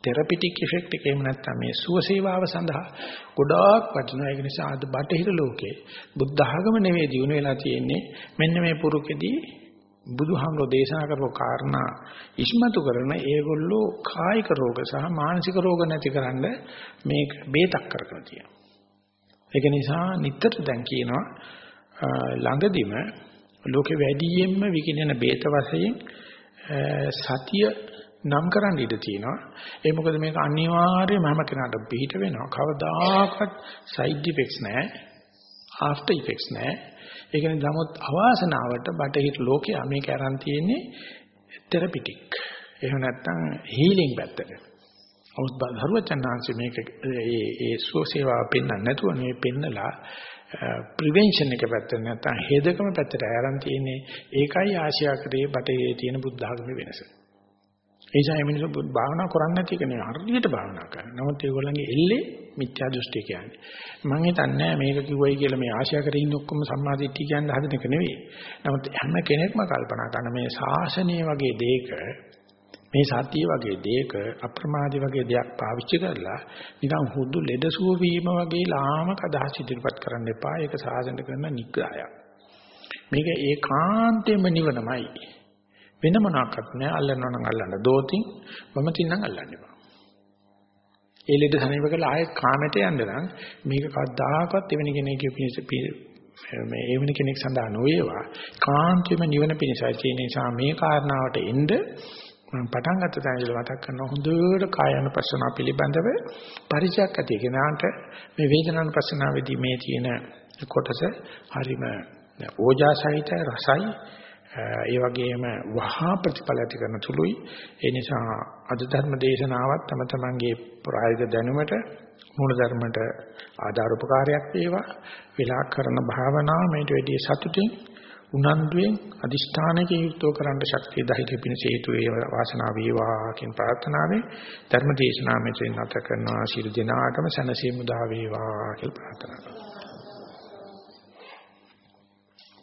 තෙරපිටික් ඉෆෙක්ට් එක එහෙම නැත්නම් මේ සුව සේවාව සඳහා ගොඩාක් වටිනවා ඒක නිසා අද බටහිර ලෝකේ බුද්ධ ආගම නෙවෙයි දිනු වෙලා තියෙන්නේ මෙන්න මේ පුරුකෙදී බුදුහාමුදුරෝ දේශනා කරපු කාරණා ඉස්මතු කරන ඒගොල්ලෝ කායික රෝග සහ මානසික රෝග නැතිකරන්න මේක බේතක් කරගෙන තියෙනවා. ඒක නිසා නිතර දැන් කියනවා ළඟදිම ලෝකෙ වැඩියෙන්ම විකිනෙන බේත වශයෙන් සතිය නම් කරන්න ඉඩ තියෙනවා. ඒ මොකද මේක අනිවාර්යයෙන්ම හැම කෙනාට පිට වෙනවා. කවදාකවත් side effects නැහැ. after effects නැහැ. ඒ කියන්නේ නමුත් අවාසනාවට බටහිර ලෝකයා මේක අරන් තියෙන්නේ තෙරපිටික්. එහෙම නැත්නම් හීලින් පැත්තට. අවුත් ධර්මචන්නාංශ මේක ඒ ඒ සුවසේවාව පෙන්වන්න නැතුව නෙවෙයි පෙන්නලා ප්‍රිවෙන්ෂන් එක පැත්තට නැත්නම් හේදකම පැත්තට අරන් තියෙන්නේ ඒකයි ආශියා කරේ බටහිරේ තියෙන බුද්ධ ධර්මයේ වෙනස. ඒ නිසා මේ මිනිස්සු භාවනා කරන්නේ නැති එක නෙවෙයි හරියට භාවනා කරනවා. නමුත් ඒගොල්ලන්ගේ එල්ලේ මිත්‍යා දෘෂ්ටි කියන්නේ. මම හිතන්නේ මේක කිව්වයි කියලා මේ ආශා කරේ ඉන්න ඔක්කොම සම්මාදිට්ඨිය කියන්නේ හදන එක නෙවෙයි. නමුත් හැම කෙනෙක්ම කල්පනා කරන මේ ශාසනීය වගේ දෙයක මේ සතිය වගේ දෙයක අප්‍රමාදී වගේ දෙයක් පාවිච්චි කරලා නිකන් හුදු ලෙඩසුව වීම වගේ ලාමක අදහස් ඉදිරිපත් කරන්න එපා. ඒක සාසන කරන නිග්‍රහයක්. මේක ඒකාන්තයෙන්ම නිවනමයි. වෙන මොනක්වත් නෑ. අල්ලනවා නම් අල්ලන්න. දෝතින් වම තින්නම් අල්ලන්න එපා. ඒ ලෙඩ සනීප කරලා ආයෙත් කාමයට යන්න නම් මේක කවදාකවත් එවැනි කෙනෙක් මේ එවැනි කෙනෙක් සඳහා නොවේවා. කාන්තෙම නිවන පිණිසයි ඒ නිසා මේ කාරණාවට එන්න මම පටන් ගත්ත තැන ඉඳලා මතක් කරනවා හොඳට කායानुපස්සනාව පිළිබඳව පරිචයක් ඇති කෙනාට මේ වේදනානුපස්සනාවේදී මේ තියෙන කොටස හරිම ඕජාසහිත රසයි. ඒ වගේම වහා ප්‍රතිඵල ඇති කරන තුරුයි ඒ නිසා අද ධර්ම දේශනාවත් තම තමන්ගේ ප්‍රායෝගික දැනුමට මූල ධර්මයට ආධාර උපකාරයක් වේවා. විලා කරන භාවනාව මේට වැඩි සතුටින් උනන්දුවෙන් අදිෂ්ඨානකින් යුක්තව කරන්න ශක්තිය ධෛර්ය පිණිස හේතු වේවා වාසනාව වේවා කියන ප්‍රාර්ථනාවෙන් ධර්ම දේශනාව මෙතෙන් නැත කරනවා. ශිරු දිනාටම සනසීමු දා වේවා කියලා ප්‍රාර්ථනා කරනවා.